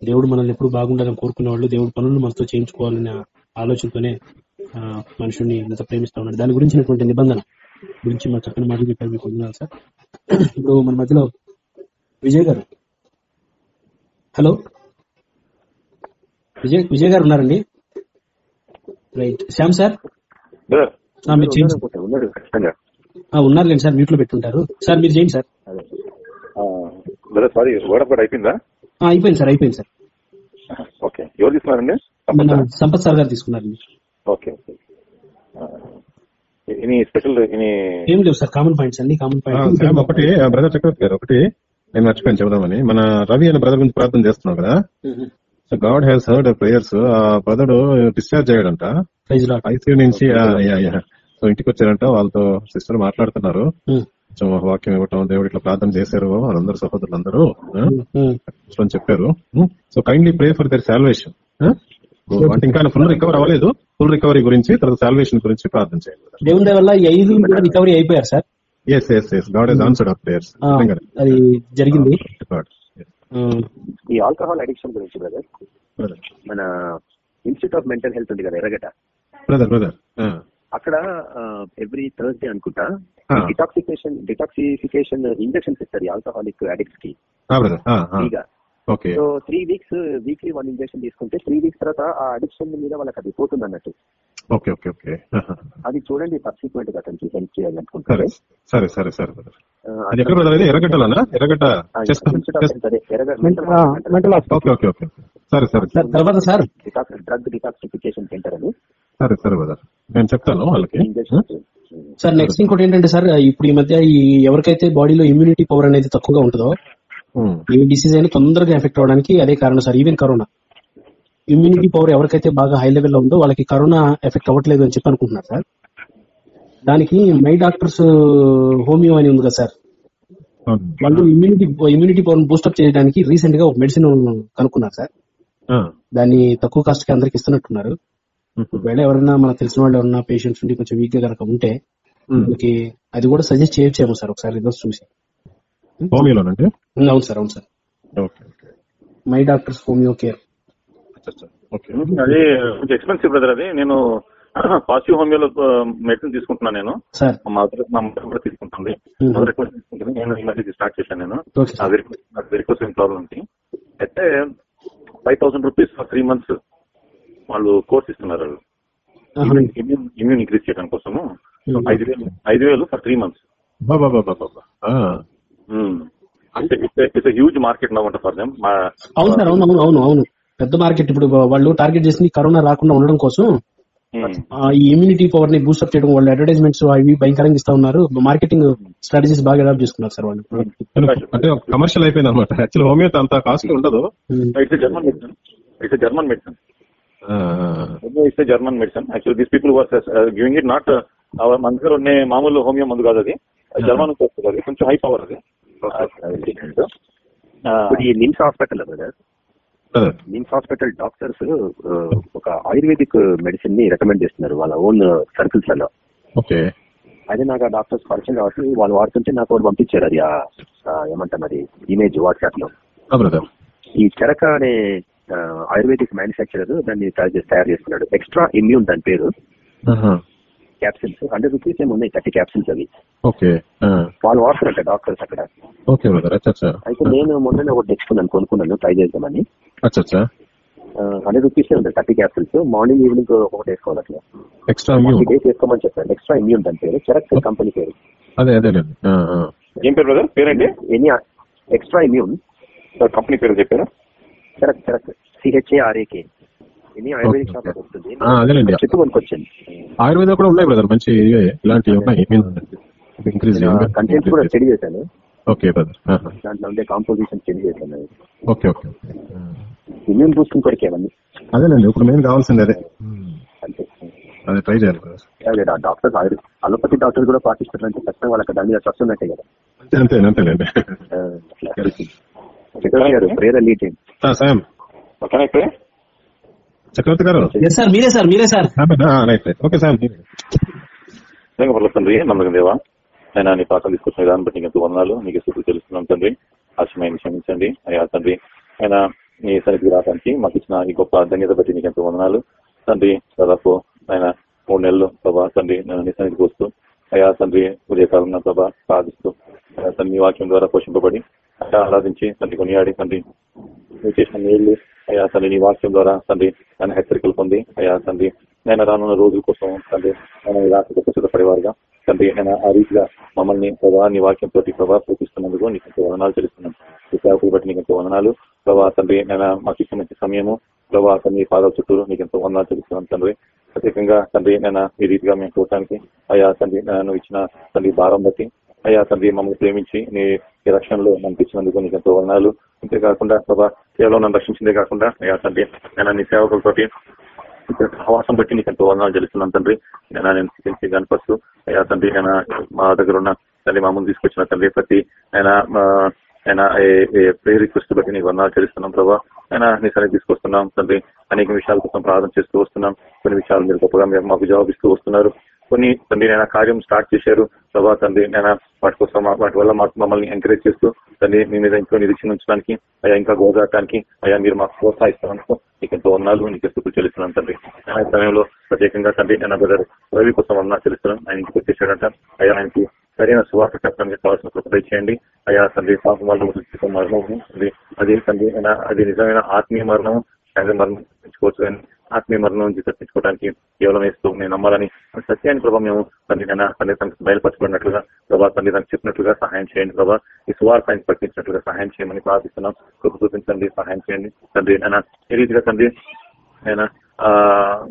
దేవుడు మనల్ని ఎప్పుడు బాగుండాలని కోరుకునే వాళ్ళు దేవుడు పనులు మనతో చేయించుకోవాలనే ఆలోచనతోనే ఆ, మనుషుల్ని ఇంత ప్రేమిస్తా ఉన్నాడు. దాని గురించినటువంటి నిబంధన గురించి మా చక్కని మాటలు చెప్పారు మీకు వందనాలు సార్. ఇప్పుడు మన మధ్యలో విజయ్ గారు. హలో? విజయ్ విజయ్ గారు ఉన్నారండి? రైట్. శ్యామ్ సార్. ఉన్నాడు ఖచ్చితంగా. ఉన్నారులేండి సార్ మ్యూట్లో పెట్టుంటారు. సార్ మీరు చేయండి సార్. సారీ కూడా అయిపోయిందా? ఆ, అయిపోయింది సార్ అయిపోయింది సార్. ఓకే. ఎవరు తీసుకున్నారండి? మన సంపత్ సార్ గారు తీసుకున్నారండి. ఓకే స్పెషల్ ఏం లేవు సార్ కామన్ పాయింట్స్ అన్ని కామన్ పాయింట్స్ ఒకటి ఆ, బ్రదర్ చక్రవర్తి గారు ఒకటి నేను మర్చిపోయాను చెబుదామని మన రవి అనే బ్రదర్ గురించి ప్రార్థన చేస్తున్నాం కదా. So God has heard prayers ఆ బ్రదర్ డిశ్చార్జ్ అయ్యాడంట. నుంచి సో ఇంటికి వచ్చారంట వాళ్ళతో సిస్టర్ మాట్లాడుతున్నారు. కొంచెం వాక్యం ఇవ్వటం దేవుడు ఇట్లా ప్రార్థన చేశారు వాళ్ళందరూ సహోదరులందరూ ఆ, అని చెప్పారు. So kindly pray for their salvation అంటే ఇంకా ఫుల్ రికవర్ అవ్వలేదు. ఫుల్ రికవరీ గురించి తర్వాత సాల్వేషన్ గురించి ప్రార్థన చేయాలి దేవుని వల్ల ఐదు రికవరీ అయిపోయారు sir? Yes yes yes God has answered of prayers అది జరిగింది. ఆ, ఈ ఆల్కహాల్ అడిక్షన్ గురించి బ్రదర్ మన ఇన్స్టిట్యూట్ ఆఫ్ మెంటల్ హెల్త్ ఉంది కదా ఎర్రగడ్డ. బ్రదర్ బ్రదర్ అక్కడ ఎవ్రీ థర్స్డే అనుకుంటా. డిటాక్సిఫికేషన్ డిటాక్సిఫికేషన్ ఇంజెక్షన్స్ ఇస్తారు ఆల్కహాలిక్ అడిక్ట్స్కి. బ్రదర్ ఫ్రీగా okay so three weeks weekly one injection తీసుకుంటే త్రీ వీక్స్ తర్వాత ఆ అడిక్షన్ మీద వాళ్ళకి అది పోతుంది అన్నట్టు. ఓకే ఓకే ఓకే అది చూడండి సబ్సిక్వెంట్గా అతనికి హెల్ప్ చేయాలనుకుంటారు సరే సరే సరే బ్రదర్ అది ఎక్కడ బ్రదర్ ఇది ఎర్రగడ్డలనా? ఎర్రగడ్డ చేస్తాం మెంటల్ ఓకే ఓకే ఓకే సరే సరే. సార్ తర్వాత సార్ డ్రగ్ డిటాక్సిఫికేషన్ సెంటర్ అని. సరే సరే బ్రదర్ నేను చెప్తాను వాళ్ళకి సార్ నెక్స్ట్ ఇంకోటి ఏంటంటే సార్ ఇప్పుడు ఈ మధ్య ఈ ఎవరికైతే బాడీలో ఇమ్యూనిటీ పవర్ అనేది తక్కువగా ఉంటుందో ఏ డిసీజ్ అయినా తొందరగా ఎఫెక్ట్ అవడానికి అదే కారణం sir even corona immunity power ఎవరికైతే బాగా హై లెవెల్లో ఉందో వాళ్ళకి కరోనా ఎఫెక్ట్ అవ్వట్లేదు అని చెప్పి అనుకుంటున్నారు సార్. దానికి మై డాక్టర్స్ హోమియో అని ఉంది కదా సార్. వాళ్ళు ఇమ్యూనిటీ ఇమ్యూనిటీ పవర్ బూస్టప్ చేయడానికి రీసెంట్గా ఒక మెడిసిన్ కనుక్కున్నారు సార్. ఆ, దాన్ని తక్కువ కాస్ట్కి అందరికి ఇస్తున్నట్టున్నారు. ఒకవేళ ఎవరైనా మనకు తెలిసిన వాళ్ళు ఎవరైనా పేషెంట్స్ ఉండి కొంచెం వీక్గా కనుక ఉంటే ఉమ్. వాళ్ళకి అది కూడా సజెస్ట్ చేయొచ్చేమో సార్ ఒకసారి రిజల్ట్స్ చూసి. హోమియోలోనండి? ఉమ్, అవును సార్ అవును sir. Okay my doctors homeo care అచ్చా, ఓకే. అది కొంచెం ఎక్స్పెన్సివ్ బ్రదర్ అది. నేను పాజిటివ్ హోమియోలో మెడిసిన్ తీసుకుంటున్నాను నేను. సార్. మా కూడా తీసుకుంటుంది. నేను ఈ మధ్య స్టార్ట్ చేశాను నేను. ఓకే నా వెరికో నాకు వెరికోసిన్ ప్రాబ్లం ఉంది. అయితే five thousand rupees for three months వాళ్ళు కోర్స్ ఇస్తున్నారు. వాళ్ళు ఇమ్యూన్ ఇమ్యూన్ ఇంక్రీజ్ చేయడం కోసము. ఐదు వేలు ఐదు వేలు ఫర్ త్రీ మంత్స్. బాబా బాబా బాబా ఆ, అంటే ఇట్స్ హ్యూజ్ మార్కెట్ నవ్వంట ఫర్ దెమ్. అవును సార్ అవును అవును అవును అవును. పెద్ద మార్కెట్ ఇప్పుడు వాళ్ళు టార్గెట్ చేసింది కరోనా రాకుండా ఉండడం కోసం. ఆ, ఈ ఇమ్యూనిటీ పవర్ని బూస్టప్ చేయడం వాళ్ళు అడ్వర్టైజ్మెంట్స్ అవి భయంకరంగా ఇస్తా ఉన్నారు. మార్కెటింగ్ స్ట్రాటజీస్ బాగా అడాప్ట్ చేసుకున్నారు సార్ వాళ్ళు. అంటే కమర్షియల్ అయిపోయింది అనమాట యాక్చువల్ హోమియో అంత కాస్ట్ ఉండదు. It's German medicine it's German medicine ఆ, it's German medicine actual these people were giving it not మన దగ్గర ఉండే మామూలు హోమియో మందు కాదు అది జర్మన్ నుంచి వస్తుంది అది కొంచెం హై పవర్ అది ఈ NIMS hospital brother NIMS hospital doctors ఒక ఆయుర్వేదిక్ మెడిసిన్ని రికమెండ్ చేస్తున్నారు వాళ్ళ ఓన్ సర్కిల్స్లలో. ఓకే అదే నాకు ఆ డాక్టర్స్ పరిచయం కాబట్టి వాళ్ళు వాడుతుంటే నాకు ఒకటి పంపించారు అది ఆ, ఆ, ఏమంటాం అది ఇమేజ్ వాట్సాప్లో. ఈ చెరక అనే ఆయుర్వేదిక్ మ్యానుఫ్యాక్చరర్ దాన్ని తయారు చేసి- తయారు చేస్తున్నాడు. ఎక్స్ట్రా ఇమ్యూన్ దాని పేరు. క్యాప్సిల్స్ హండ్రెడ్ రూపీస్ ఏమి ఉన్నాయి థర్టీ క్యాప్సిల్స్ అవి. వాళ్ళు వాడుతున్నట్ట డాక్టర్స్ అక్కడ. అయితే నేను మొన్ననే ఒకటి తెచ్చుకున్నాను కొనుక్కున్నాను ట్రై చేద్దామని. హండ్రెడ్ రూపీస్ ఉంటాయి థర్టీ క్యాప్సిల్స్ మార్నింగ్ ఈవినింగ్ ఒకటి వేసుకోవాలి అట్లా. ఎక్స్ట్రా డేస్ వేసుకోమని చెప్పాను ఎక్స్ట్రా ఇమ్యూన్ దాని పేరు. చెరక్ కంపెనీ పేరు. అదే అదేలేండి ఆ, ఆ. ఏం పేరు బ్రదర్ పేరేంటి? Any extra immune. కంపెనీ పేరు చెప్పారా? Charak Charak CHARAK any ayurvedic shop వస్తుంది. ఆ, అదేలేండి. చెప్పు కొనుక్కొచ్చాను ఆయుర్వేద కూడా ఉన్నాయి బ్రదర్ మంచి ఇవే ఇలాంటివి ఉన్నాయి. ఇంక్రీజ్ కంటెంట్ కూడా స్టడీ చేశాను. ఓకే బ్రదర్ దాంట్లో ఉండే కాంపోజిషన్ స్టడీ చేశాను. ఓకే ఓకే ఇమ్యూన్ బూస్టింగ్ కొరికే అవన్నీ. అదేనండి ఇప్పుడు మెయిన్ కావాల్సింది అదే. అంతే. అదే ట్రై చేయాలి బ్రదర్ అదే ఆ డాక్టర్స్ ఆయుర్ అలోపతి డాక్టర్స్ కూడా పాటిస్తారంటే ఖచ్చితంగా వాళ్ళకి దాని మీద ట్రస్ట్ ఉన్నట్టే కదా అంతే గారు లీడ్ ఓకేనా చక్రవర్తి గారు? సార్ మీరే సార్ మీరే సార్ ఓకే తండ్రి. నమ్మకం దేవా. ఆయన నీ పాత్ర తీసుకొచ్చిన విధానం బట్టి నీకు ఎంతో వందనాలు. నీకు స్థుతులు తెలుస్తున్నాం తండ్రి. ఆశమైన క్షమించండి. అయ్యా తండ్రి. ఆయన నీ సన్నిధికి రావడానికి మాకు ఇచ్చిన ఈ గొప్ప ధన్యత బట్టి నీకు ఎంతో వందనాలు. తండ్రి దాదాపు ఆయన మూడు నెలలు ప్రభా తండ్రి నేను నీ సన్నిధికి వస్తూ అయ్యా తండ్రి ఉదయకాలం ప్రభా సాధిస్తూ తండ్రి నీ వాక్యం ద్వారా పోషింపబడి అయ్యా ఆరాధించి తండ్రి కొనియాడి తండ్రి. నువ్వు చేసిన మేలు అయ్యా తండ్రి నీ వాక్యం ద్వారా తండ్రి నన్ను హెచ్చరికలు పొంది అయ్యా తండ్రి నేను రానున్న రోజుల కోసం తండ్రి నేను ఈ సిద్ధపడేవారుగా. తండ్రి నేను ఆ రీతిగా మమ్మల్ని ప్రభావ నీ వాక్యం తోటి ప్రభావ చూపిస్తున్నందుకు నీకు ఎంతో వదనాలు తెలుస్తున్నాను ఈ సేవకులు బట్టి నీకు ఎంతో వదనాలు. ప్రభావ తండ్రి నేను మాకు ఇచ్చిన సమయము ప్రభావ తండ్రి పాదాల చుట్టూరు నీకు ఎంతో వందనాలు తెలుస్తున్నాను తండ్రి. ప్రత్యేకంగా తండ్రి నేను ఈ రీతిగా మేము చూడటానికి అయ్యా తండ్రి నన్ను ఇచ్చిన తండ్రి భారం బట్టి అయ్యా తండ్రి మమ్మల్ని ప్రేమించి నీ ఈ రక్షణలో నడిపించినందుకు నీకు ఎంతో వర్ణాలు అంతేకాకుండా ప్రభా కేవలం నన్ను రక్షించిందే కాకుండా అయ్యా తండ్రి నేను నీ సేవకులతోటి సహవాసం బట్టి నీకు ఎంతో వందనాలు తెలుస్తున్నాను తండ్రి. నేను నేను స్థితించి కనపరుస్తూ అయ్యా తండ్రి నేను మా దగ్గర ఉన్న తండ్రి మా ముందు తీసుకొచ్చిన తండ్రి ప్రతి ఆయన ఆయన ప్రే రిక్వెస్ట్ బట్టి నీకు వందనాలు చెల్లిస్తున్నాం ప్రభా. ఆయన నీ సరే తీసుకొస్తున్నాం తండ్రి. అనేక విషయాల కోసం ప్రార్థన చేస్తూ వస్తున్నాం. కొన్ని విషయాలు మీరు గొప్పగా మాకు జవాబిస్తూ వస్తున్నారు. కొన్ని తండ్రి నేను కార్యం స్టార్ట్ చేశారు. ప్రభా తండ్రి నేను వాటి కోసం వాటి వల్ల మాకు మమ్మల్ని ఎంకరేజ్ చేస్తూ తండ్రి మీ మీద ఇంకో నిరీక్షణ ఉంచడానికి అయ్యా ఇంకా గోదాటానికి అయ్యా మీరు మాకు ప్రోత్సహిస్తామనుకో నీకు ఎంతో ఉన్నాలు నీకు స్థుతులు చెల్లిస్తున్నాను తండ్రి. ఆయన సమయంలో ప్రత్యేకంగా తండ్రి నేను బ్రదర్ రవి కోసం ఉన్నా తెలుస్తున్నాను ఆయన ఇంటికి వచ్చేసాడంట. అయ్యా ఆయనకి సరైన సువార్త చెప్పడానికి కావాల్సిన కృప చేయండి అయ్యా తండ్రి పాపం మరణం మరణం అది తండ్రి అది నిజమైన ఆత్మీయ మరణం ఆయన మరణం తెచ్చుకోవచ్చు కానీ ఆత్మీయ మరణం నుంచి తప్పించుకోవడానికి కేవలం వేస్తూ నేను నమ్మాలని సత్యాన్ని ప్రభావ మేము తండ్రి నైనా తండ్రి తనకు బయలుపరచుకున్నట్లుగా ప్రభా తండ్రి తనకు చెప్పినట్లుగా సహాయం చేయండి ప్రభా. ఈ సువార్త ఆయన ప్రకటించినట్లుగా సహాయం చేయమని ప్రార్థిస్తున్నాం. కృప చూపించండి సహాయం చేయండి. తండ్రి నైనా ఏ రీతిగా తండ్రి అయినా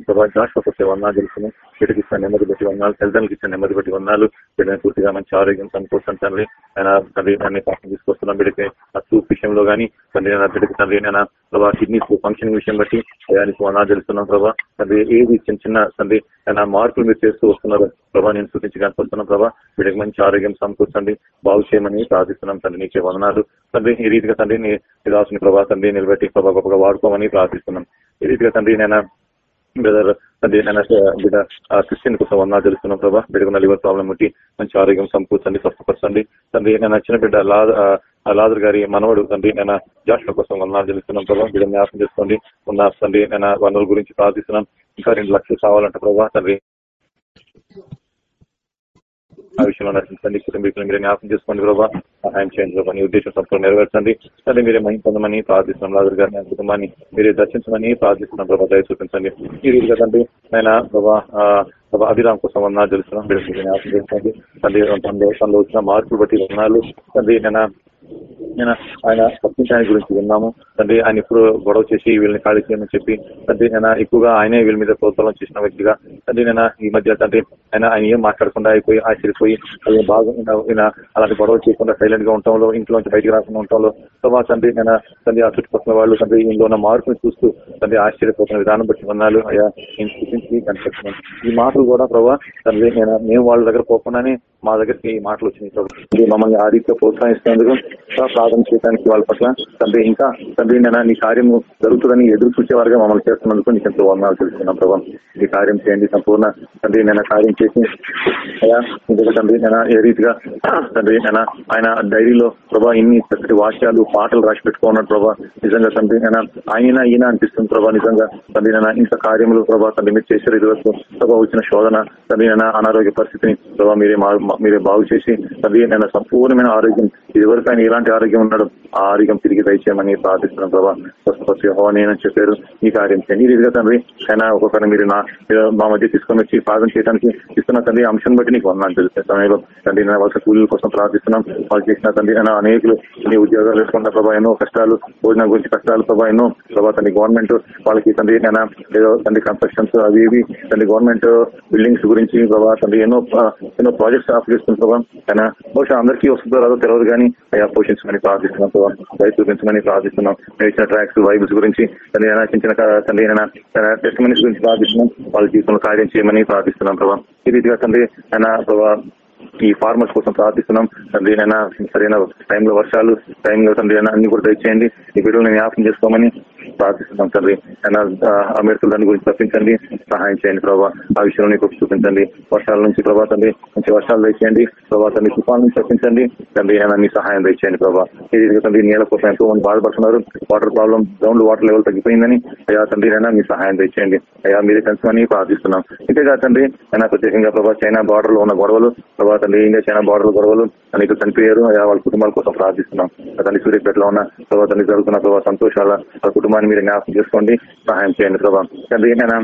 ప్రభా జాషువకు వచ్చే వందాలు తెలుసును వీటికి ఇచ్చిన నెమ్మది బట్టి వందాలు తల్లిదండ్రులకు ఇచ్చిన నెమ్మది బట్టి వందాలు వీటిని పూర్తిగా మంచి ఆరోగ్యం సంతోషం తండ్రి ఆయన తండ్రి అన్ని పాఠం తీసుకొస్తున్నాం. వీడికి ఆ చూపు విషయంలో కానీ తండ్రి బిడ్డకి తండ్రి నేను ప్రభా కిడ్నీస్ ఫంక్షన్ విషయం బట్టి ఆయనకి వందాలు తెలుస్తున్నాం ప్రభా. తండ్రి ఏది చిన్న చిన్న తండ్రి ఆయన మార్పులు మీరు చేస్తూ వస్తున్నారు ప్రభా నేను సూచించడానికి వస్తున్నాం ప్రభా వీడికి మంచి ఆరోగ్యం సమకూర్చండి బాగు చేయమని ప్రార్థిస్తున్నాం తండ్రి నీకే వందనాలు. తండ్రి ఈ రీతిగా తండ్రి నీ ప్రభా తండ్రి నిలబెట్టి ప్రభా గొప్పగా వాడుకోమని ప్రార్థిస్తున్నాం. ఈ రీతిగా తండ్రి నేను బ్రదర్ నేను బిడ్డ క్రిస్టియన్ కోసం వందా తెలుస్తున్నాం ప్రభా. బిడ్డకున్న లివర్ ప్రాబ్లం బట్టి మంచి ఆరోగ్యం సమకూర్చండి స్వస్థపరచండి. తండ్రి నేను చిన్న బిడ్డ లాదర్ గారి మనవడు తండ్రి నేను జాషుల కోసం వందనాలు తెలుస్తున్నాం ప్రభా. బిడ్డ న్యాసం చేసుకోండి. ఉన్న తండ్రి నేను వనరుల గురించి ప్రార్థిస్తున్నాం. ఇంకా రెండు లక్షలు కావాలంట ప్రభా తండ్రి. ఆ విషయంలో నడిపించండి కుటుంబీకులు మీరు జ్ఞాపకం చేసుకోండి ప్రభావ సహాయం చేయండి ప్రభావ నీ ఉద్దేశం సంపూర్ణ నెరవేర్చండి. తండ్రి మీరే మహిం పొందమని ప్రార్థిస్తున్నాం. లాదర్ గారిని కుటుంబాన్ని మీరే దర్శించమని ప్రార్థిస్తున్నాం ప్రభావ దయ చూపించండి. ఈ రీతిగా తండ్రి ఆయన ప్రభా అభిరామ్ కోసం వందనాలు తెలుస్తున్నాం మీరు జ్ఞాపకం చేసుకోండి. తండ్రి తనలో తనలో వచ్చిన మార్పులు బట్టి వందనాలు. తండ్రి నేను నేను ఆయన తప్పించడానికి గురించి విన్నాము. తండ్రి ఆయన ఇప్పుడు గొడవ చేసి వీళ్ళని ఖాళీ చేయమని చెప్పి తండ్రి నేను ఎక్కువగా ఆయనే వీళ్ళ మీద ప్రోత్సాహం చేసిన వ్యక్తిగా తండ్రి నేను ఈ మధ్య తండ్రి ఆయన ఆయన ఏం మాట్లాడకుండా అయిపోయి ఆశ్చర్యపోయి అది బాగా అలాంటి గొడవ చేయకుండా సైలెంట్గా ఉండటంలో ఇంట్లోంచి బయటకు రాకుండా ఉండటంలో తర్వాత తండ్రి నేను తండ్రి ఆ చుట్టుపక్కల వాళ్ళు తండ్రి ఇందులో ఉన్న మార్పుని చూస్తూ తండ్రి ఆశ్చర్యపోతున్న విధానం బట్టి ఉన్నాను అయ్యా నేను చూపించి కనిపిస్తున్నాను ఈ మాటలు కూడా ప్రభావ తండ్రి నేను మేము వాళ్ళ దగ్గర పోకుండానే మా దగ్గరికి ఈ మాటలు వచ్చినాయి మమ్మల్ని ఆ రీతిగా ప్రోత్సహిస్తున్నందుకు ప్రార్థన చేయడానికి వాళ్ళ పట్ల. తండ్రి ఇంకా తండ్రి నేను నీ కార్యము జరుగుతుందని ఎదురు చూసేవారుగా మమ్మల్ని చేస్తున్నందుకు నీకు ఎంతో వర్ణాలు తెలుస్తున్నాం ప్రభావం ఈ కార్యం చేయండి సంపూర్ణ. తండ్రి నేను కార్యం చేసి అయ్యా ఇంకొక తండ్రి నేను ఏ రీతిగా తండ్రి నేను ఆయన డైరీలో ప్రభా ఇన్ని చక్కటి వాక్యాలు పాటలు రాసి పెట్టుకున్నాడు ప్రభా. నిజంగా తండ్రి నేను ఆయన ఈయన అనిపిస్తుంది ప్రభా నిజంగా. తండ్రి నేను ఇంత కార్యములు ప్రభా తండ్రి మీరు చేశారు ఇది వరకు ప్రభా వచ్చిన శోధన తండ్రి నేను అనారోగ్య పరిస్థితిని ప్రభా మీరే మీరే బాగు చేసి తండ్రి నేను సంపూర్ణమైన ఆరోగ్యం. ఇది వరకు ఆయన ఎలాంటి ఆరోగ్యం ఉన్నాడు ఆ ఆరోగ్యం తిరిగి దయచేయమని ప్రార్థిస్తున్నాం ప్రభా. స్వస్థపరిచి హోనేనని చెప్పారు ఈ కార్యం చేయండి. ఈ తండ్రి అయినా ఒక్కొక్కరిని మీరు నా మా మధ్య తీసుకొని వచ్చి ప్రార్థన చేయడానికి ఇస్తున్న తండ్రి అంశం బట్టి నీకు వందనాలు తెలుసు సమయంలో తండ్రి నేను వాళ్ళ కూలీల కోసం ప్రార్థిస్తున్నాం. వాళ్ళు చేసిన తండ్రి అయినా అనేకులు నీ ఉద్యోగాలు వేసుకున్న ప్రభా ఎన్నో కష్టాలు భోజనం గురించి కష్టాలు ప్రభా ఎన్నో ప్రభా తండ్రి గవర్నమెంట్ వాళ్ళకి తండ్రి నేను ఏదో తండ్రి కన్స్ట్రక్షన్స్ అవి ఇవి తండ్రి గవర్నమెంట్ బిల్డింగ్స్ గురించి ప్రభా తండ్రి ఎన్నో ఎన్నో ప్రాజెక్ట్స్ ఆఫ్ చేస్తుంది ప్రభా అయినా బహుశా అందరికీ వస్తుందో రాదో తెలియదు కానీ అయ్యా పోషించమని ప్రార్థిస్తున్నాం. ప్రభావ దయ చూపించమని ప్రార్థిస్తున్నాం. మేము ఇచ్చిన ట్రాక్స్ వైబుల్స్ గురించి తండ్రి అయినా చిన్న తండ్రి అయినా టెస్ట్ మనిషి గురించి ప్రార్థిస్తున్నాం. వాళ్ళ జీవితంలో కార్యం చేయమని ప్రార్థిస్తున్నాం ప్రభావ ఈ రీతిగా తండ్రి అయినా ప్రభావ ఈ ఫార్మర్స్ కోసం ప్రార్థిస్తున్నాం. తండ్రి అయినా సరైన టైంలో వర్షాలు టైంలో తండ్రి అయినా అన్ని కూడా దయచేయండి. ఈ బిడ్డలు జ్ఞాపకం చేసుకోమని ప్రార్థిస్తున్నాం తండ్రి. అయినా అమెరికలు దాని గురించి తప్పించండి సహాయం చేయండి ప్రభావ ఆ విషయంలో నీకు చూపించండి. వర్షాల నుంచి ప్రభా తండ్రి మంచి వర్షాలు దయచేయండి. ప్రభా తండ్రి తుఫాన్ నుంచి తప్పించండి తండ్రి అయినా మీ సహాయం దయచేయండి ప్రభావ ఇది తండ్రి నీళ్ళ కోసం ఎంతో మంది బాధపడుతున్నారు. Water problem ground water level తగ్గిపోయిందని. అయ్యా తండ్రి అయినా మీ సహాయం దయచేయండి. అయ్యా మీరే పెంచమని ప్రార్థిస్తున్నాం. ఇంతేగా తండ్రి అయినా ప్రత్యేకంగా ప్రభా చైనా బార్డర్లో ఉన్న గొడవలు ప్రభా తండ్రి ఇండియా చైనా బార్డర్ గొడవలు అనేక చనిపోయారు. అయ్యా వాళ్ళ కుటుంబాల కోసం ప్రార్థిస్తున్నాం. తండ్రి సూర్యపేటలో ఉన్న ప్రభావ తండ్రి జరుగుతున్న ప్రభావ సంతోషాల కుటుంబ కుటుంబాన్ని మీరు జ్ఞాపకం చేసుకోండి. సహాయం చేయండి ప్రభావ తండ్రి నేను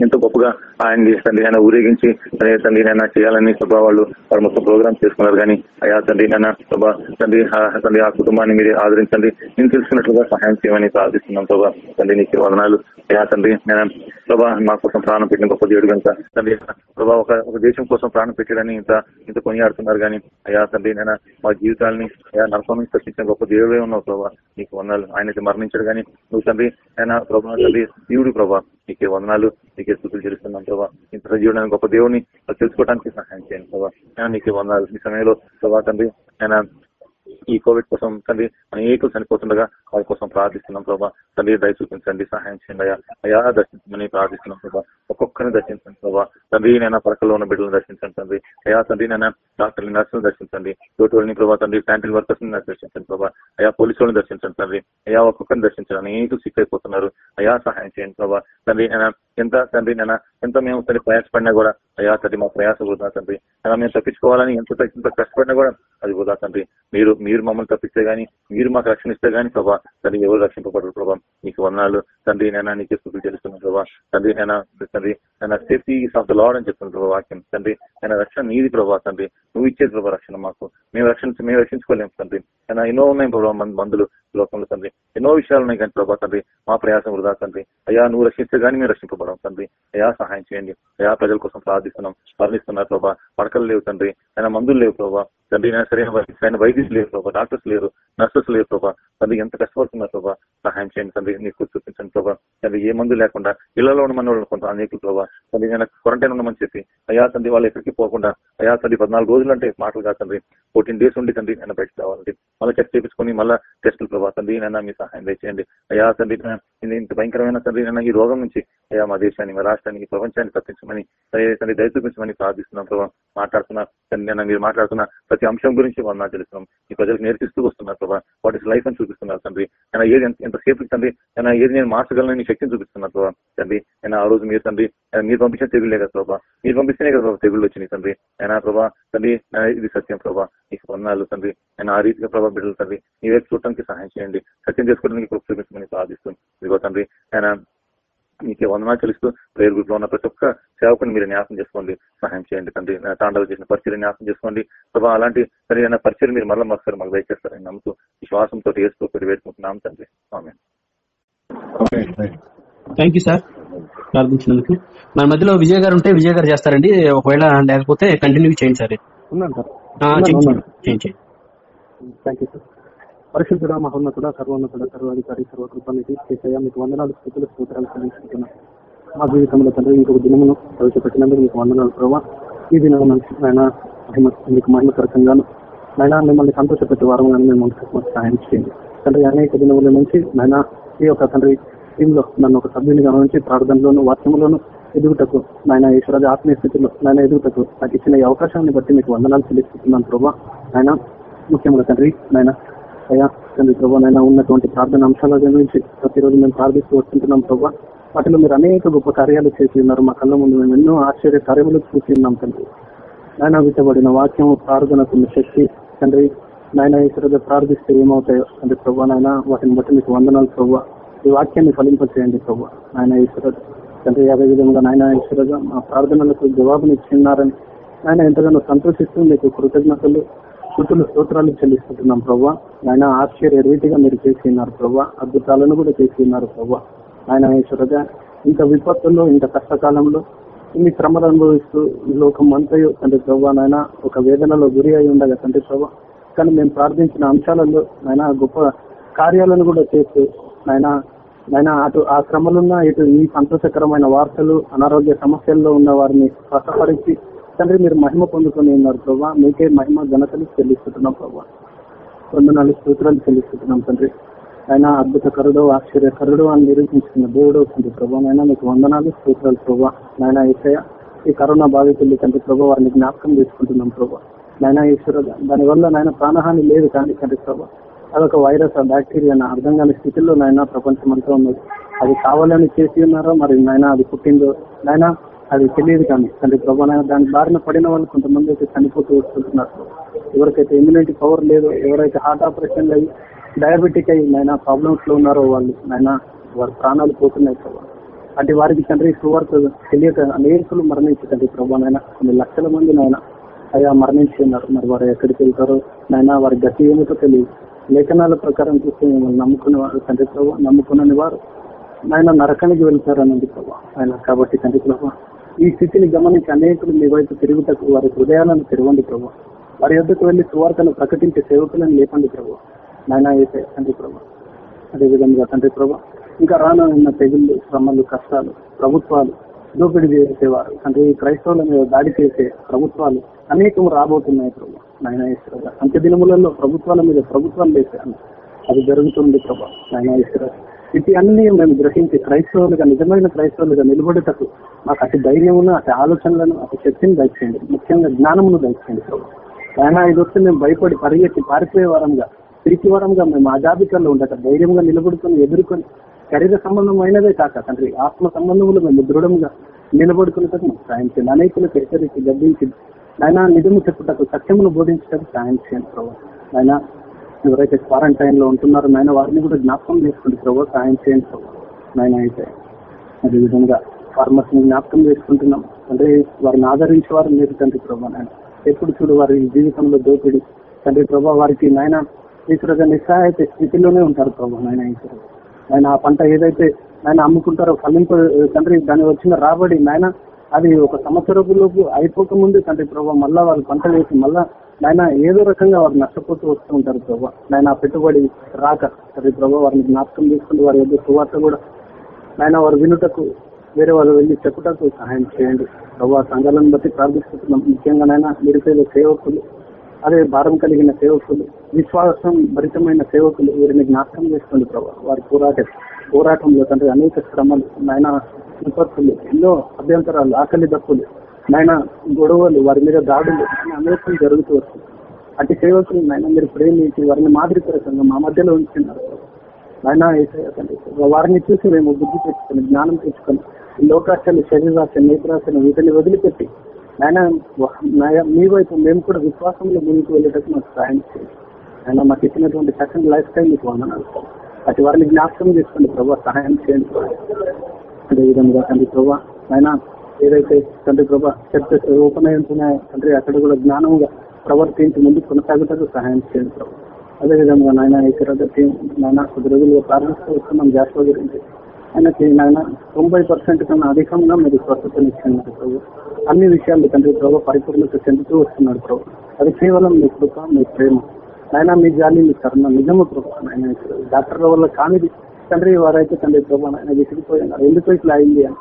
ఎంతో గొప్పగా ఆయన తండ్రి ఆయన ఊరేగించి అదే తండ్రి నేను చేయాలని సభ వాళ్ళు వాళ్ళు మొత్తం ప్రోగ్రామ్ చేసుకున్నారు. కానీ అయ్యా తండ్రి నైనా సభ తండ్రి తండ్రి ఆ కుటుంబాన్ని మీరు ఆదరించండి. నేను తెలుసుకున్నట్లుగా సహాయం చేయమని ప్రార్థిస్తున్నాం ప్రభా. తండ్రి నీకు వదనాలు. అయ్యా తండ్రి నేను ప్రభా మా కోసం ప్రాణం పెట్టిన గొప్ప దేవుడు కనుక తండ్రి ప్రభా ఒక ఒక దేశం కోసం ప్రాణం పెట్టాడని ఇంత ఇంత కొనియాడుతున్నారు. కానీ అయ్యా తండ్రి నేను మా జీవితాలని అయ్యా నరకం నుంచి తప్పించిన గొప్ప దేవుడే ఉన్నావు ప్రభా. నీకు వందనాలు. ఆయన అయితే మరణించాడు. కానీ నువ్వు తండ్రి ఆయన ప్రభా తండ్రి దేవుడు ప్రభా. నీకే వందనాలు నీకే స్థుతులు చేస్తున్నాం ప్రభా. ఇంత సజీవుడైన గొప్ప దేవుని తెలుసుకోవడానికి సహాయం చేయండి ప్రభావ నీకే వందనాలు. ఈ సమయంలో ప్రభా తండ్రి ఆయన ఈ కోవిడ్ కోసం తండ్రి అనేకులు చనిపోతుండగా వాళ్ళ కోసం ప్రార్థిస్తున్నాం ప్రభా. తండ్రి దయ చూపించండి సహాయం చేయండి అయ్యా. అయ్యా దర్శించమని ప్రార్థిస్తున్నాం ప్రభా. ఒక్కొక్కరిని దర్శించండి ప్రభా. తండ్రి నేను పడకలో ఉన్న బిడ్డలను దర్శించండి తండ్రి. అయా తండ్రి నేను డాక్టర్ని నర్సులను దర్శించండి. తోటి ప్రభా తండ్రి శానిటరీ వర్కర్స్ని దర్శించండి ప్రభా. అయా పోలీసు వాళ్ళని దర్శించండి తండ్రి. అయ్యా ఒక్కొక్కరిని దర్శించండి అనేకులు సిక్ అయిపోతున్నారు. అయ్యా సహాయం చేయండి ప్రభా. తండ్రి నేను ఎంత తండ్రి నేను ఎంత మేము తండ్రి ప్రయాసపడినా కూడా అయ్యా తండ్రి మా ప్రయాస వృధా తండ్రి. అలా మేము తప్పించుకోవాలని ఎంత ఎంత కష్టపడినా కూడా అది వృధా తండ్రి. మీరు మీరు మమ్మల్ని తప్పిస్తే గానీ మీరు మాకు రక్షణ ఇస్తే గానీ ప్రభా తండ్రి ఎవరు రక్షింపబడరు ప్రభా. నీకు వందనాలు. తండ్రి నేను నీకు స్థుతులు తెలుస్తున్నాను ప్రభా. తండ్రి నేను తండ్రి నేను సేఫ్టీ ఆఫ్ ద లాడ్ అని చెప్తున్నాను ప్రభా వాక్యం. తండ్రి నేను రక్షణ నీది ప్రభా తండ్రి. నువ్వు ఇచ్చేది ప్రభా రక్షణ మాకు. మేము రక్షణ మేము రక్షించుకోలేము తండ్రి. నేను ఎన్నో ఉన్నాయి ప్రభావ మందులు లోకంలో తండ్రి. ఎన్నో విషయాలు ఉన్నాయి కానీ ప్రభా తండ్రి మా ప్రయాసం వృధా తండ్రి. అయ్యా నువ్వు రక్షిస్తే గానీ మేము ప్రభావం తండ్రి. అయా సహాయం చేయండి. అయా ప్రజల కోసం ప్రార్థిస్తున్నాం. స్మరణిస్తున్నారు ప్రభా. పడకలు లేవు తండ్రి. ఆయన మందులు లేవు ప్రభావ తండ్రి నేను సరైన సరైన వైద్యులు లేరు ప్రభావ డాక్టర్స్ లేరు నర్సెస్ లేరు ప్రభావ తండ్రి ఎంత కష్టపడుతున్నారు ప్రభావ సహాయం చేయండి తండ్రి నీకు చూపించండి ప్రభావ తండ్రి ఏ మందు లేకుండా ఇళ్ళలో ఉన్న మన కొంత అనేకులు ప్రభావ తండ్రి నేను క్వారంటైన్ ఉండమని చెప్పి అయ్యా తండ్రి వాళ్ళు ఎక్కడికి పోకుండా అయ్యా తండ్రి పద్నాలుగు రోజులు అంటే మాటలు కాదు తండ్రి. ఫోర్టీన్ డేస్ ఉండి తండ్రి నేను బయటకు రావాలండి. మళ్ళీ చెక్ చేయించుకొని మళ్ళీ టెస్టులు ప్రభావ తండ్రి నేను మీ సహాయం దయచేయండి. అయ్యా తండ్రి ఇంత భయంకరమైన తండ్రి నేను ఈ రోగం నుంచి అయ్యా మా దేశాన్ని మా రాష్ట్రానికి ప్రపంచాన్ని తప్పించమని తండ్రి దయ చూపించమని ప్రార్థిస్తున్నాం ప్రభావ మాట్లాడుతున్నా తండ్రి నేను మీరు మాట్లాడుతున్న ప్రతి అంశం గురించి వాళ్ళు నాకు తెలుస్తున్నాం ఈ ప్రజలకు నేర్పిస్తూ వస్తున్నారు ప్రభావ వాట్ ఇస్ లైఫ్ అని చూపిస్తున్నారు తండ్రి. నేను ఏది ఎంత- ఎంతసేపు తండ్రి? నేను ఏది నేను మార్చగలను శక్తిని చూపిస్తున్నారు ప్రభావ తండ్రి. నేను ఆ రోజు మీరు తండ్రి మీరు పంపించిన తెగులే కదా ప్రభావ మీరు పంపిస్తేనే కదా ప్రభావ తెగుళ్ళు వచ్చినాయి తండ్రి. ఆయన ప్రభా తండ్రి ఇది సత్యం ప్రభా. నీకు వందనాలు తండ్రి. నేను ఆ రీతిగా ప్రభా బిడ్డలు తండ్రి. నీ వైపు చూడటానికి సహాయం చేయండి. సత్యం చేసుకోవడానికి కృప చూపించమని ప్రార్థిస్తుంది ఇదిగో తండ్రి ఆయన మీకే వందనాలు తెలుస్తూ ప్రేయర్ గ్రూప్లో ఉన్న ప్రతి ఒక్క సేవకుని మీరు న్యాసం చేసుకోండి సహాయం చేయండి తండ్రి. తాండవ చేసిన పరిచయం న్యాసం చేసుకోండి. ప్రభా అలాంటి సరైన పరిచయం మీరు మళ్ళీ మాకు మాకు దయచేస్తారని నమ్ముతూ విశ్వాసంతో వేస్తూ పెరి వేసుకుంటున్నాం తండ్రి. ఆమె థ్యాంక్ యూ సార్ ప్రార్థించినందుకు. మన మధ్యలో విజయ్ గారు ఉంటే విజయ్ గారు చేస్తారండి. ఒకవేళ లేకపోతే కంటిన్యూ చేయండి సార్ ఉన్నాను సార్ ఆ, చేయండి సార్. చేయండి. చేయండి థ్యాంక్ యూ సార్ పరిశుద్ధుడ మహోన్నతుడ సర్వోన్నతుడ సర్వాధికారి సర్వకృపానికి చేసయ్యా మీకు వందనాలు స్థితులు స్తోత్రాలు చెల్లించుకుంటున్నాను మా జీవితంలో తండ్రి ఇంకొక దినమును ప్రవేశపెట్టినందుకు మీకు వందనాలు ప్రభావ ఈ దినం ఆయన మీకు మహిమకరకంగాను నాయన మిమ్మల్ని సంతోషపెట్టే వారం కానీ మేము మాకు సహాయం చేయండి. తండ్రి అనేక దినముల నుంచి నాయన ఈ యొక్క తండ్రి టీంలో నన్ను ఒక సభ్యుని గమనించి ప్రార్థనలోను వాక్యంలోను ఎదుగుటకు నాయన ఈశ్వరాజు ఆత్మీయ స్థితిలో నాయన ఎదుగుటకు నాకు ఇచ్చిన ఈ అవకాశాన్ని బట్టి మీకు వందనాలు చెల్లిస్తున్నాను ప్రభావ ఆయన ముఖ్యంగా తండ్రి నాయన అయ్యా తండ్రి ప్రభా నైనా ఉన్నటువంటి ప్రార్థన అంశాల గురించి ప్రతిరోజు మేము ప్రార్థిస్తూ వస్తుంటున్నాం ప్రభావ వాటిలో మీరు అనేక గొప్ప కార్యాలు చేసి ఉన్నారు. మా కళ్ళ ముందు మేము ఎన్నో ఆశ్చర్య కార్యములు చూసి ఉన్నాం తండ్రి. నాయన విధబడిన వాక్యం ప్రార్థనకు శక్తి. తండ్రి నాయన ఈశ్వరుగా ప్రార్థిస్తే ఏమవుతాయో అంటే ప్రభా నాయన వాటిని బట్టి మీకు వందనాలు ప్రభావ ఈ వాక్యాన్ని ఫలింపచేయండి ప్రభావ నాయన ఈశ్వరుడు తండ్రి అదే విధంగా నాయన ఈశ్వరుగా మా ప్రార్థనలకు జవాబునిచ్చిన్నారని ఆయన ఎంతగానో సంతోషిస్తూ మీకు కృతజ్ఞతలు. స్థుతులు స్తోత్రాలు చెల్లిస్తుంటున్నాం ప్రభా ఆయన ఆశ్చర్య రీతిగా మీరు చేసి ఉన్నారు ప్రభా అద్భుతాలను కూడా చేసి ఉన్నారు ప్రభా ఆయన ఈశ్వరగా ఇంత విపత్తుల్లో ఇంత కష్టకాలంలో ఇన్ని శ్రమలు అనుభవిస్తూ లోకం అంతయు తండ్రి ప్రభా నాయన ఒక వేదనలో గురి అయి ఉండగా తండ్రి ప్రభా కానీ మేము ప్రార్థించిన అంశాలలో నాయన గొప్ప కార్యాలను కూడా చేస్తూ నాయన నాయన అటు ఆ శ్రమలున్న ఇటు ఈ సంతోషకరమైన వార్తలు అనారోగ్య సమస్యల్లో ఉన్న వారిని స్వస్థపరిచి తండ్రి మీరు మహిమ పొందుకొని ఉన్నారు ప్రభావ మీకే మహిమ ఘనతలు చెల్లిస్తున్నాం ప్రభా. వందనాలు సూత్రాలు చెల్లిస్తున్నాం తండ్రి. ఆయన అద్భుతకరుడు ఆశ్చర్యకరుడు అని నిరూపించుకున్న దేవుడు తండ్రి ప్రభావ నాయన మీకు వందనాలు సూత్రాలు ప్రభావ నాయన ఈసయ ఈ కరోనా బాధితులు తండ్రి ప్రభావ వారిని జ్ఞాపకం చేసుకుంటున్నాం ప్రభావ నాయన ఈశ్వర దానివల్ల నాయన ప్రాణహాని లేదు కానీ తండ్రి ప్రభావ అదొక వైరస్ ఆ బ్యాక్టీరియా నా అర్థం కాని స్థితిలో నాయన ప్రపంచం అంతా ఉన్నది. అది కావాలని చేసి ఉన్నారో మరి నాయన అది పుట్టిందో? నాయన అది తెలియదు కానీ తండ్రి ప్రభా దాని బారిన పడిన వాళ్ళు కొంతమంది అయితే చనిపోతూ వస్తుంటున్నారు ఎవరికైతే ఇమ్యూనిటీ పవర్ లేదో ఎవరైతే హార్ట్ ఆపరేషన్ అయ్యి డయాబెటిక్ అయ్యి నాయన ప్రాబ్లమ్స్లో ఉన్నారో వాళ్ళు నాయన వారి ప్రాణాలు పోతున్నాయి ప్రభా. అంటే వారికి తండ్రి సువార్త తెలియక అనేకులు మరణించి తండ్రి ప్రభా నాయన కొన్ని లక్షల మంది నాయన అయ్యా మరణించి ఉన్నారు. మరి వారు ఎక్కడికి వెళ్తారో నాయన వారి గతి ఏమిటో తెలియదు. లేఖనాల ప్రకారం చూస్తే మిమ్మల్ని నమ్ముకున్న వారు తండ్రి ప్రభావ నమ్ముకున్నని వారు ఆయన నరకానికి వెళ్తారని ప్రభా. ఆయన కాబట్టి తండ్రి ప్రభా ఈ స్థితిని గమనించి అనేకులు మీ వైపు తిరుగుటకు వారి హృదయాలను తెరవండి ప్రభు. వారి యొద్దకు వెళ్ళి సువార్తను ప్రకటించే సేవకులను లేపండి ప్రభు. నాయన అయితే తండ్రి ప్రభు. అదేవిధంగా తండ్రి ప్రభు ఇంకా రానున్న తెగుళ్ళు శ్రమలు కష్టాలు ప్రభుత్వాలు దోపిడీ చేసేవారు అంటే ఈ క్రైస్తవుల మీద దాడి చేసే ప్రభుత్వాలు అనేకం రాబోతున్నాయి ప్రభు. నాయన ఈశ్వర అంత్య దినములలో ప్రభుత్వాల మీద ప్రభుత్వాలు వేసాను అది జరుగుతుంది ప్రభా. నాయన ఈశ్వర ఇది అన్ని మేము గ్రహించి క్రైస్తవులుగా నిజమైన క్రైస్తవులుగా నిలబడేటకు మాకు అతి ధైర్యమును అతి ఆలోచనలను అతి శక్తిని దయచేయండి. ముఖ్యంగా జ్ఞానమును దయచేయండి ప్రభు. ఆయన ఇది వస్తే మేము భయపడి పరిగెత్తి పారిపోయే వారంగా తిరిగి వారంగా మేము ఆ జాబితాలో ఉండట ధైర్యంగా నిలబడుకొని ఎదుర్కొని శరీర సంబంధమైనదే కాక తండ్రి ఆత్మ సంబంధములు మేము దృఢంగా నిలబడుకునేటకు మాకు సాయం చేయండి. అనేకులకు హెచ్చరించి గద్దించి ఆయన నిజము చెప్పుటకు సత్యమును బోధించటకు సాయం చేయండి ప్రభావ ఆయన ఎవరైతే క్వారంటైన్లో ఉంటున్నారో నాయన వారిని కూడా జ్ఞాపకం చేసుకుంటుంది ప్రభు సాయం చేయండి నాయన అయితే అదేవిధంగా ఫార్మర్స్ని జ్ఞాపకం చేసుకుంటున్నాం. అంటే వారిని ఆదరించే వారు మీరు తండ్రి ప్రభా నాయన. ఎప్పుడు చూడు వారి జీవితంలో దోపిడి. తండ్రి ప్రభా వారికి నాయన ఈశ్వరగా నిస్సహాయత స్థితిలోనే ఉంటారు ప్రభా నాయన ఈశ్వరు ఆయన ఆ పంట ఏదైతే ఆయన అమ్ముకుంటారో ఫలింపు తండ్రి దాని వచ్చిన రాబడి నాయన అది ఒక సంవత్సరపు లోపు అయిపోకముందు తండ్రి ప్రభావ మళ్ళా వాళ్ళు పంట వేసి మళ్ళా నాయన ఏదో రకంగా వారు నష్టపోతూ వస్తూ ఉంటారు ప్రభావ నాయన పెట్టుబడి రాక. సరే ప్రభావ వారిని జ్ఞాపకం చేసుకుని వారి యొక్క సువార్త కూడా నాయన వారు వినుటకు వేరే వాళ్ళు వెళ్ళి చెప్పుటకు సహాయం చేయండి. ప్రభావ సంఘాలను బట్టి ప్రార్థిస్తున్నాం. ముఖ్యంగా నాయన నిరుపేద సేవకులు అదే భారం కలిగిన సేవకులు విశ్వాసం భరితమైన సేవకులు వీరిని జ్ఞాపకం చేసుకోండి ప్రభావ వారి పోరాట పోరాటంలో తండ్రి అనేక శ్రమలు నాయన విపత్తులు ఎన్నో అభ్యంతరాలు ఆకలి దప్పులు నాయన గొడవలు వారి మీద దాడులు అనేకం జరుగుతూ వస్తుంది అటు సేవకులు నాయన మీరు ప్రేమించి వారిని మాదిరికరకంగా మా మధ్యలో ఉంచుతున్నారు. నాయన వారిని చూసి మేము బుద్ధి తెచ్చుకొని జ్ఞానం తెచ్చుకొని ఈ లోకాశాలు శరీరాశ నేత్రాశను వీటిని వదిలిపెట్టి ఆయన మీ వైపు మేము కూడా విశ్వాసంలో ముందుకు వెళ్ళేటట్టు మాకు సహాయం చేయండి. ఆయన మాకు ఇచ్చినటువంటి సెకండ్ లైఫ్ స్టైల్ మీకు వందనాలు. అటు వారిని జ్ఞాపకం చేసుకోండి ప్రభావ సహాయం చేయండి. అదే విధంగా తండ్రి ప్రభావ ఆయన ఏదైతే తండ్రి ప్రభా చర్చ ఓపెన్ అయి ఉంటున్నాయో తండ్రి అక్కడ కూడా జ్ఞానంగా ప్రవర్తించి ముందు కొనసాగుటకు సహాయం చేయండి ప్రభు. అదే విధంగా నాయన ఇక్కడ నాయన కొద్ది రోజులుగా ప్రారంభిస్తూ వస్తున్నాం జాషువా గురించి. ఆయనకి నాయన తొంభై పర్సెంట్ కన్నా అధికంగా మీరు స్వస్థతనిచ్చున్నారు ప్రభు. అన్ని విషయాలు తండ్రి ప్రభు పరిపూర్ణత చెందుతూ వస్తున్నాడు ప్రభు. అది కేవలం మీ కృప మీ ప్రేమ. నాయన మీ జాలి మీ కర్మ నిజము ప్రభు. నాయన డాక్టర్ల వల్ల కానిది. తండ్రి వారైతే తండ్రి ప్రభు నాయన విసిగిపోయినారు. ఎందుకు ఇట్లా అయింది అని.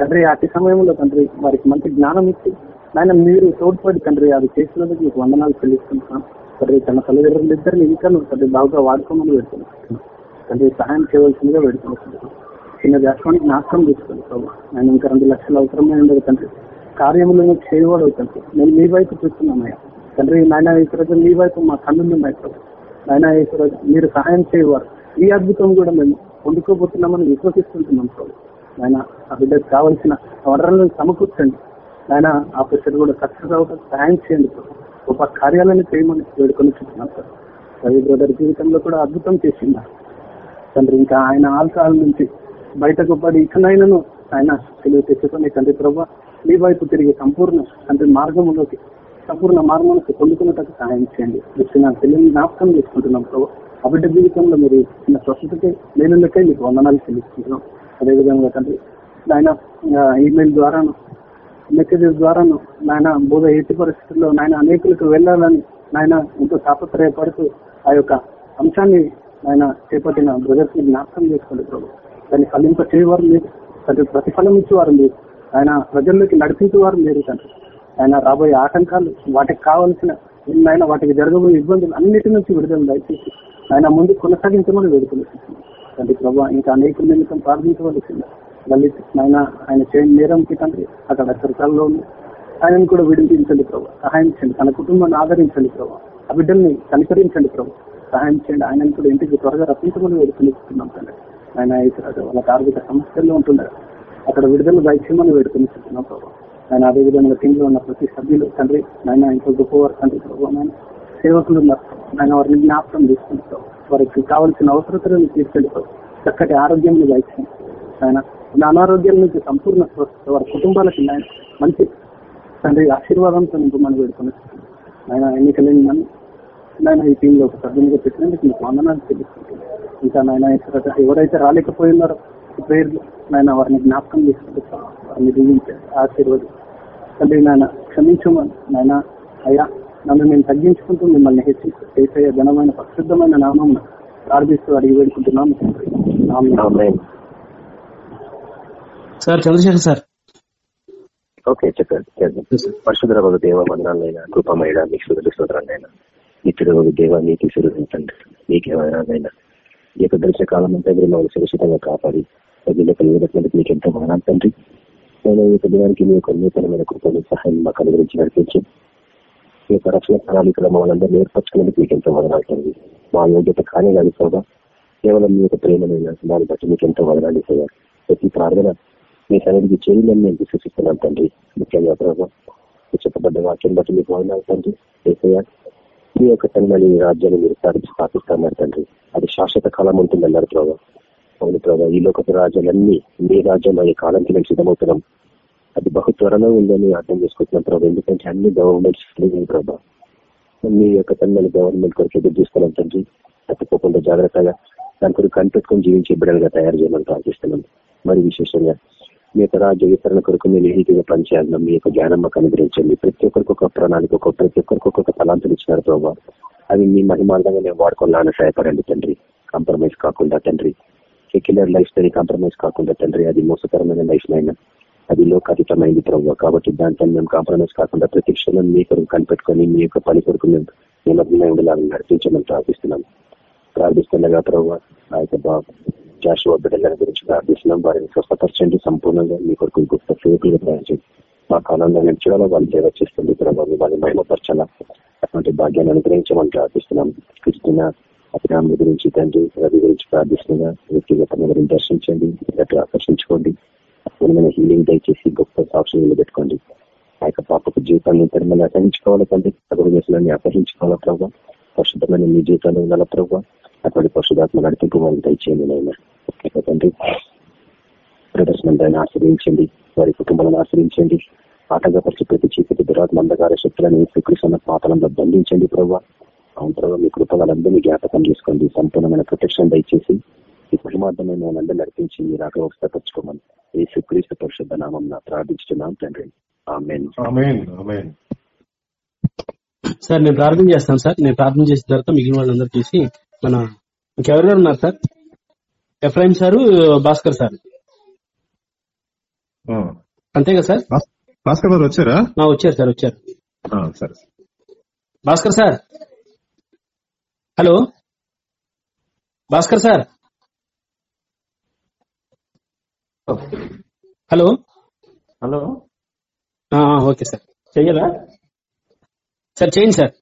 తండ్రి అతి సమయంలో తండ్రి వారికి మంచి జ్ఞానం ఇచ్చి నాయన మీరు తోడ్పడి తండ్రి అది చేసినందుకు మీకు వందనాలు చెల్లిస్తున్నాను తండ్రి తన తల్లిదండ్రులు ఇద్దరిని ఇంకా నువ్వు తండ్రి బాగా వాడుకోమని పెడుతున్నాను తండ్రి సహాయం చేయవలసిందిగా పెడుతున్నాను చిన్న రాష్ట్రానికి నాశనం తీసుకోండి ప్రభు. నేను ఇంకా రెండు లక్షలు అవసరమే ఉండదు తండ్రి. కార్యంలో మీకు చేయవాడు తండ్రి. నేను మీ వైపు చూస్తున్నామయ్యా తండ్రి నాయన ఈశ్వర మీ వైపు మా కన్నులు ఉన్నాయి నాయన ఈశ్వర మీరు సహాయం చేయవారు. ఈ అద్భుతం కూడా మేము పొందుకోబోతున్నామని విశ్వసిస్తుంటున్నాం ప్రభు. ఆయన ఆ బిడ్డకు కావలసిన వనరులను సమకూర్చండి. ఆయన ఆ ప్రెషర్ కూడా సక్సెస్ అవ్వడం సాయం చేయండి గొప్ప కార్యాలను చేయమని వేడుకొని చూస్తున్నాం సార్. రవి బ్రదర్ జీవితంలో కూడా అద్భుతం చేసిందా? తండ్రి ఇంకా ఆయన ఆల్కహాల్ నుంచి బయటకు పడి ఇకనైనను ఆయన తెలివి తెచ్చుకొని తండ్రి ప్రభా మీ వైపు తిరిగి సంపూర్ణ తండ్రి మార్గంలోకి సంపూర్ణ మార్గంలోకి పొందుకున్నట్టు సహాయం చేయండి. ఇచ్చిన తెలియని జ్ఞాపకం చేసుకుంటున్నాం ప్రభు. ఆ బిడ్డ జీవితంలో మీరు చిన్న స్వస్థతకి లేనులకే మీకు వందనాలు చెల్లిస్తున్నాం. అదేవిధంగా తండ్రి నాయన ఈమెయిల్ ద్వారాను మెసేజెస్ ద్వారాను నాయన బోధ ఎట్టి పరిస్థితుల్లో నాయన అనేకులకు వెళ్ళాలని నాయన ఎంతో తాపత్రయపడుతూ ఆ యొక్క అంశాన్ని ఆయన చేపట్టిన బ్రదర్స్ని జ్ఞాపకం చేసుకోండి ప్రభు. దాన్ని ఫలింప చేయవారు మీరు తండ్రి ప్రతిఫలం ఇచ్చేవారు మీరు ఆయన ప్రజల్లోకి నడిపించేవారు మీరు తండ్రి. ఆయన రాబోయే ఆటంకాలు వాటికి కావాల్సిన ఆయన వాటికి జరగబోయే ఇబ్బందులు అన్నిటి నుంచి విడుదల దయచేసి ఆయన ముందు కొనసాగించమని వేడుకొనిస్తున్నాం తండ్రి ప్రభా ఇంకా అనేక నిమిత్తం ప్రార్థించవలసింది. లలిత్ ఆయన ఆయన చేయని నేరంకి తండ్రి అక్కడ సరకాల్లో ఉంది. ఆయనను కూడా విడిపించండి ప్రభావ సహాయం చేయండి. తన కుటుంబాన్ని ఆదరించండి ప్రభావ ఆ బిడ్డల్ని కనికరించండి ప్రభు. సహాయం చేయండి ఆయనను కూడా ఇంటికి త్వరగా రప్పించమని వేడుకొనిస్తున్నాం తండ్రి. ఆయన వాళ్ళకి వాళ్ళ ఆర్థిక సమస్యల్లో ఉంటున్నారు. అక్కడ విడుదల దయచేయమని వేడుకొనిస్తున్నాం ప్రభావ ఆయన అదేవిధంగా టీంలో ఉన్న ప్రతి సభ్యులు తండ్రి ఆయన ఇంకో గొప్పవారు తండ్రి ప్రభు సేవకులు ఉన్నారు. ఆయన వారిని జ్ఞాపకం తీసుకుంటాం వారికి కావాల్సిన అవసరతలను తీర్చండి. చక్కటి ఆరోగ్యం దయచేయండి ఆయన నా నుంచి సంపూర్ణ స్వస్థత వారి కుటుంబాలకి నాయన మంచి తండ్రి ఆశీర్వాదంతో నింపమని వేడుకొని ఆయన ఎన్నికలేని నన్ను. నాయన ఈ టీంలో ఒక సభ్యునిగా పెట్టినందుకు మీకు వందనాలు తెలుసుకుంటుంది ఇంకా నాయన ఎవరైతే రాలేకపోయినారో ఉన్నారో పేర్లు నాయన వారిని జ్ఞాపకం చేసుకుంటూ వారిని దీవించారు ఆశీర్వాదం తండ్రి నాయన క్షమించమని నాయన అయ్యా నన్ను నేను తగ్గించుకుంటూ మిమ్మల్ని హెచ్చిస్తూ చేసే ఘనమైన పరిశుద్ధమైన నామం ప్రార్థిస్తూ అడిగి వేడుకుంటున్నాము. Sir Chandrasekhar sir. ఓకే చెప్పండి. పరిశుద్ధ ఒక దేవ వందనాలైనా కృపమైన మీకు సుధులు స్తోత్రాలైనా. నిత్యుడు ఒక దేవ నీకు సురుంచండి నీకేమైనా ఈ యొక్క దర్శన కాలం అంతా మీరు మమ్మల్ని సురక్షితంగా కాపాడి ప్రజలు కలిగినటువంటి మీకు ఎంతో మరణాలు తండ్రి. నేను ఈ యొక్క దినానికి మీ యొక్క నూతనమైన కృపను సహాయం మాకు అనుగురించి నడిపించి యొక్క రక్షణ ప్రణాళికలో మమ్మల్ని అందరూ నేర్పరచుకునేందుకు మీకు ఎంతో వదనాలండి మా యోగ్యత కానీ కాదు సోదా కేవలం మీ యొక్క ప్రేమనైనా దాన్ని బట్టి మీకు ఎంతో వదనాలి సోదా ప్రతి ప్రార్థన మీ సన్నిధికి చేయాలని నేను విశ్వసిస్తున్నాను తండ్రి. ముఖ్యంగా ప్రభావ చెప్పబడ్డ వాక్యం బట్టి మీకు వదనాలు తండ్రి. ఏసయ్య మీ యొక్క తనమని రాజ్యాన్ని మీరు స్థాపించి స్థాపిస్తున్నారు తండ్రి. అది శాశ్వత కాలం ఉంటుందన్నారు ప్రభావ అవును ప్రభావ ఈ లోకపు రాజ్యాలన్నీ మీ రాజ్యం అయ్యే కాలానికి మేము సిద్ధమవుతున్నాం. అది బహు త్వరలో ఉందని అర్థం చేసుకుంటున్నాం ప్రభావ ఎందుకంటే అన్ని గవర్నమెంట్స్ ప్రభావ మీ యొక్క తండ్రి గవర్నమెంట్ కొరకు ఎదురు చూస్తున్నాం తండ్రి. తప్పిపోకుండా జాగ్రత్తగా దాని కొరకు కనిపెట్టుకుని జీవించే బిడ్డలుగా తయారు చేయమని ప్రార్థిస్తున్నాం. మరి విశేషంగా మీ యొక్క రాజ్య విస్తరణ కొరకు మీరు ఏ రీతిగా పనిచేయాలన్నా మీ యొక్క జ్ఞానం మాకు అనుగ్రహించండి. ప్రతి ఒక్కరికి ఒక ప్రణాళిక ఒక ప్రతి ఒక్కరికి ఒక్కొక్క తలాంతులు ఇచ్చినారు ప్రభావ అవి మీ మహిమార్థంగా మేము వాడుకోవాలని సహాయపడండి తండ్రి. కాంప్రమైజ్ కాకుండా తండ్రి. సెక్యులర్ లైఫ్తో కాంప్రమైజ్ కాకుండా తండ్రి. అది మోసకరమైన లైఫ్ అయినా అది లోకాతీతమైంది ప్రభావ కాబట్టి దాంట్లో మేము కాంప్రమైజ్ కాకుండా ప్రతి క్షణం మీ కొరకు కనిపెట్టుకొని మీ యొక్క పని కొరకు మేము నిమగ్నమై ఉండేలాగా నడిపించమని ప్రార్థిస్తున్నాం. ప్రార్థిస్తుండగా ప్రభావ ఆ యొక్క బాబు జాషువా బిడ్డల గురించి ప్రార్థిస్తున్నాం. వారిని స్వస్థపరచండి సంపూర్ణంగా మీ కొరకు గొప్ప సేవకులు ప్రయాణించండి మా కాలంలో నడిచేలా వాళ్ళు సేవ చేస్తుంది ప్రభావం వాళ్ళని మహిమపరచాలా? అటువంటి భాగ్యాన్ని అనుగ్రహించమని ప్రార్థిస్తున్నాం. క్రిస్తున్న అభిరాముల గురించి తండ్రి రవి గురించి ప్రార్థిస్తున్నా. వ్యక్తిగతంగా దర్శించండి గట్టి ఆకర్షించుకోండి. పూర్ణమైన హీలింగ్ దయచేసి గొప్ప సాక్షులు నిలబెట్టుకోండి. ఆ యొక్క పాపకు జీవితాన్ని తిరుమల అసహించుకోవాలి తండ్రి. అటువంటి దేశాలన్నీ ప్రభావ పరిశుద్ధమైన మీ జీవితంలో ఉండాలా ప్రభావ అటువంటి పరిశుధాత్మ నడిపింపు వాళ్ళు దయచేయండి నైనా తండ్రి. ప్రదర్శనందరిని ఆశ్రయించండి. వారి కుటుంబాలను ఆశ్రయించండి. ఆటంకపరిచి ప్రతి చీకటి దురాత్మ అంధకార శక్తులను శ్రీకృష్ణ పాతలంలో బంధించండి ప్రభావ అవును ప్రభావ మీ కృప వాళ్ళందరినీ జ్ఞాపకం చేసుకోండి. సంపూర్ణమైన ప్రొటెక్షన్ దయచేసి ఈ మహిమార్థమైన వాళ్ళందరూ నడిపించి మీరు అక్కడ వస్తపరచుకోమని ఏ సుక్రీస్తు పరిశుద్ధ నామం ప్రార్థించుతున్నాం తండ్రి. ఆమెన్. ఆమేన్. ఆమేన్. సార్ నేను ప్రార్థన చేస్తాను సార్. నేను ప్రార్థన చేసిన తర్వాత మిగిలిన వాళ్ళందరూ చూసి మన ఇంకెవరెవరు ఉన్నారు sir? Ephraim sir Bhaskar sir? ఆ. అంతే కదా సార్? భాస్- భాస్కర్ గారు వచ్చారా? ఆ, వచ్చారు సార్ వచ్చారు. ఆ, సరే. Bhaskar sir? Hello? Bhaskar sir? Hello? Hello? Okay sir. చెయ్యాలా సార్ చేయండి సార్.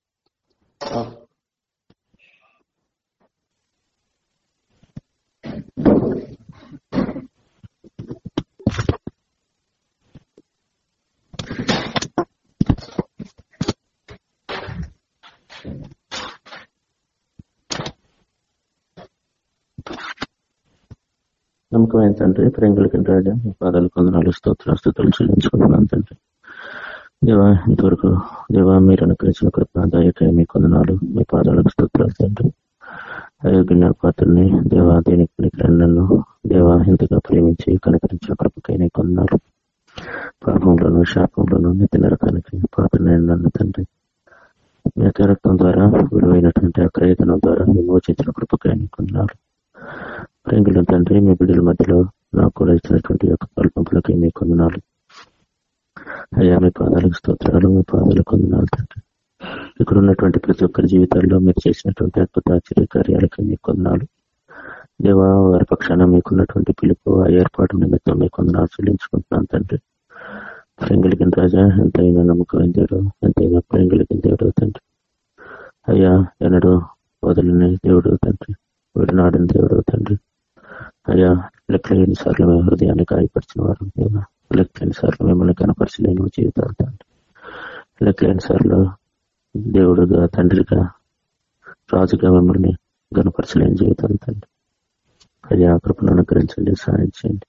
నమ్మకమైన తండ్రి ప్రేంగులకి రాజా మీ పాదాలు కొందనాలు స్తోత్ర స్థుతులు చెల్లించుకుంటున్నాను తండ్రి దేవా ఇంతవరకు దేవా మీరు అనుకరించిన కృప మీ కొందనాలు మీ పాదాలకు స్తోత్రాలు తండ్రి అయోగ్య పాత్రని దేవా దేనికి నన్ను దేవా ఇంతగా ప్రేమించి కనికరించిన కృపకై నీ కొందనాలు పాపంలోను శాపంలోను నిత్య నరకానికి పాత్రనైన నన్ను తండ్రి. మీ యొక్క రక్తం ద్వారా విలువైనటువంటి అక్రయతనం ద్వారా విమోచించిన కృపకై నీ కొందనాలు ప్రేంగుల తండ్రి మీ బిడ్డల మధ్యలో నాకు కూడా ఇచ్చినటువంటి యొక్క కల్పంపులకి మీ కొందనాలు. అయ్యా మీ పాదాలకు స్తోత్రాలు మీ పాదాలకు కొందనాలు తండ్రి. ఇక్కడ ఉన్నటువంటి ప్రతి ఒక్కరి జీవితాల్లో మీరు చేసినటువంటి అద్భుత ఆశ్చర్య కార్యాలకి మీ కొందనాలు. దేవా వారి పక్షాన మీకున్నటువంటి పిలుపు ఆ ఏర్పాటు నిమిత్తం మీ కొందనాలు చెల్లించుకుంటున్నాను తండ్రి. ప్రేంగులకి రాజా ఎంతైనా నమ్మకమైన దేవుడు ఎంతైనా ప్రేంగులకి దేవుడు తండ్రి. అయ్యా ఎన్నడూ వదలని దేవుడు తండ్రి. విడనాడిన దేవుడు తండ్రి అయ్యా లెక్కలేని సార్లు మేము హృదయాన్ని గాయపరిచిన వారు దేవా లెక్కలేని సార్లు మిమ్మల్ని కనపరచలేని జీవితాలు తండ్రి లెక్కలేని సార్లు దేవుడుగా తండ్రిగా రాజుగా మిమ్మల్ని గనపరచలేని జీవితాలు తండ్రి అయ్యా కృపను అనుగ్రహించండి సహాయం చేయండి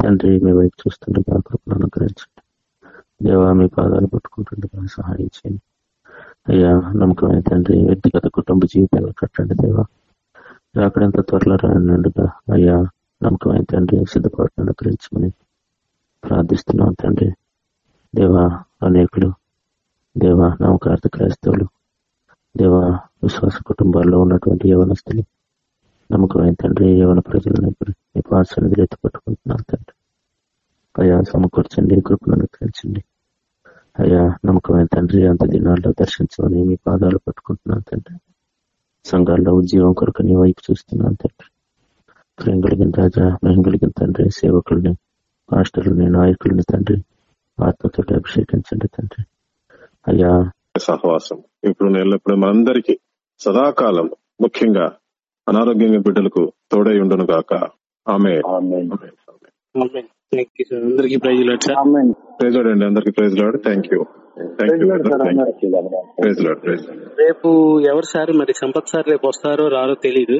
తండ్రి మీ వైపు చూస్తుండగా కృపను అనుగ్రహించండి దేవా మీ పాదాలు పట్టుకుంటుండగా సహాయం చేయండి అయ్యా నమ్మకమైన తండ్రి వ్యక్తిగత కుటుంబ జీవితాలు కట్టండి దేవా అక్కడంత త్వరలో రానుండగా అయ్యా నమ్మకమైన తండ్రి సిద్ధపాటును అనుగ్రహించమని ప్రార్థిస్తున్నాం తండ్రి. దేవా అనేకులు దేవా నమ్మకార్థ క్రైస్తవులు దేవా విశ్వాస కుటుంబాల్లో ఉన్నటువంటి యవనస్తులు నమ్మకమైన తండ్రి యవన ప్రజలను ఇప్పుడు మీ పాసన్నిధి ఎత్తి తండ్రి. అయ్యా సమకూర్చండి కృపను అనుగ్రహించండి అయ్యా నమ్మకమైన తండ్రి అంత దినాల్లో దర్శించమని మీ పాదాలు పట్టుకుంటున్నాను తండ్రి. సంఘాల్లో ఉద్యోగం కొరకు నీ వైపు చూస్తున్నాను తండ్రి ప్రేమ కలిగిన రాజా మేము కలిగిన తండ్రి సేవకుల్ని మాస్టర్లని నాయకుల్ని తండ్రి ఆత్మతో అభిషేకించండి తండ్రి. అయ్యా. సహవాసం. ఇప్పుడు ఎల్లప్పుడు మనందరికీ సదాకాలం ముఖ్యంగా అనారోగ్యంగా బిడ్డలకు తోడై ఉండును గాక. ఆమె అందరికీ praise Lord sir praise Lord అండి. అందరికి ప్రైజ్ లాడ్. థ్యాంక్ యూ రేపు ఎవరు సార్ మరి సంపత్ సార్ రేపు వస్తారో రారో తెలీదు.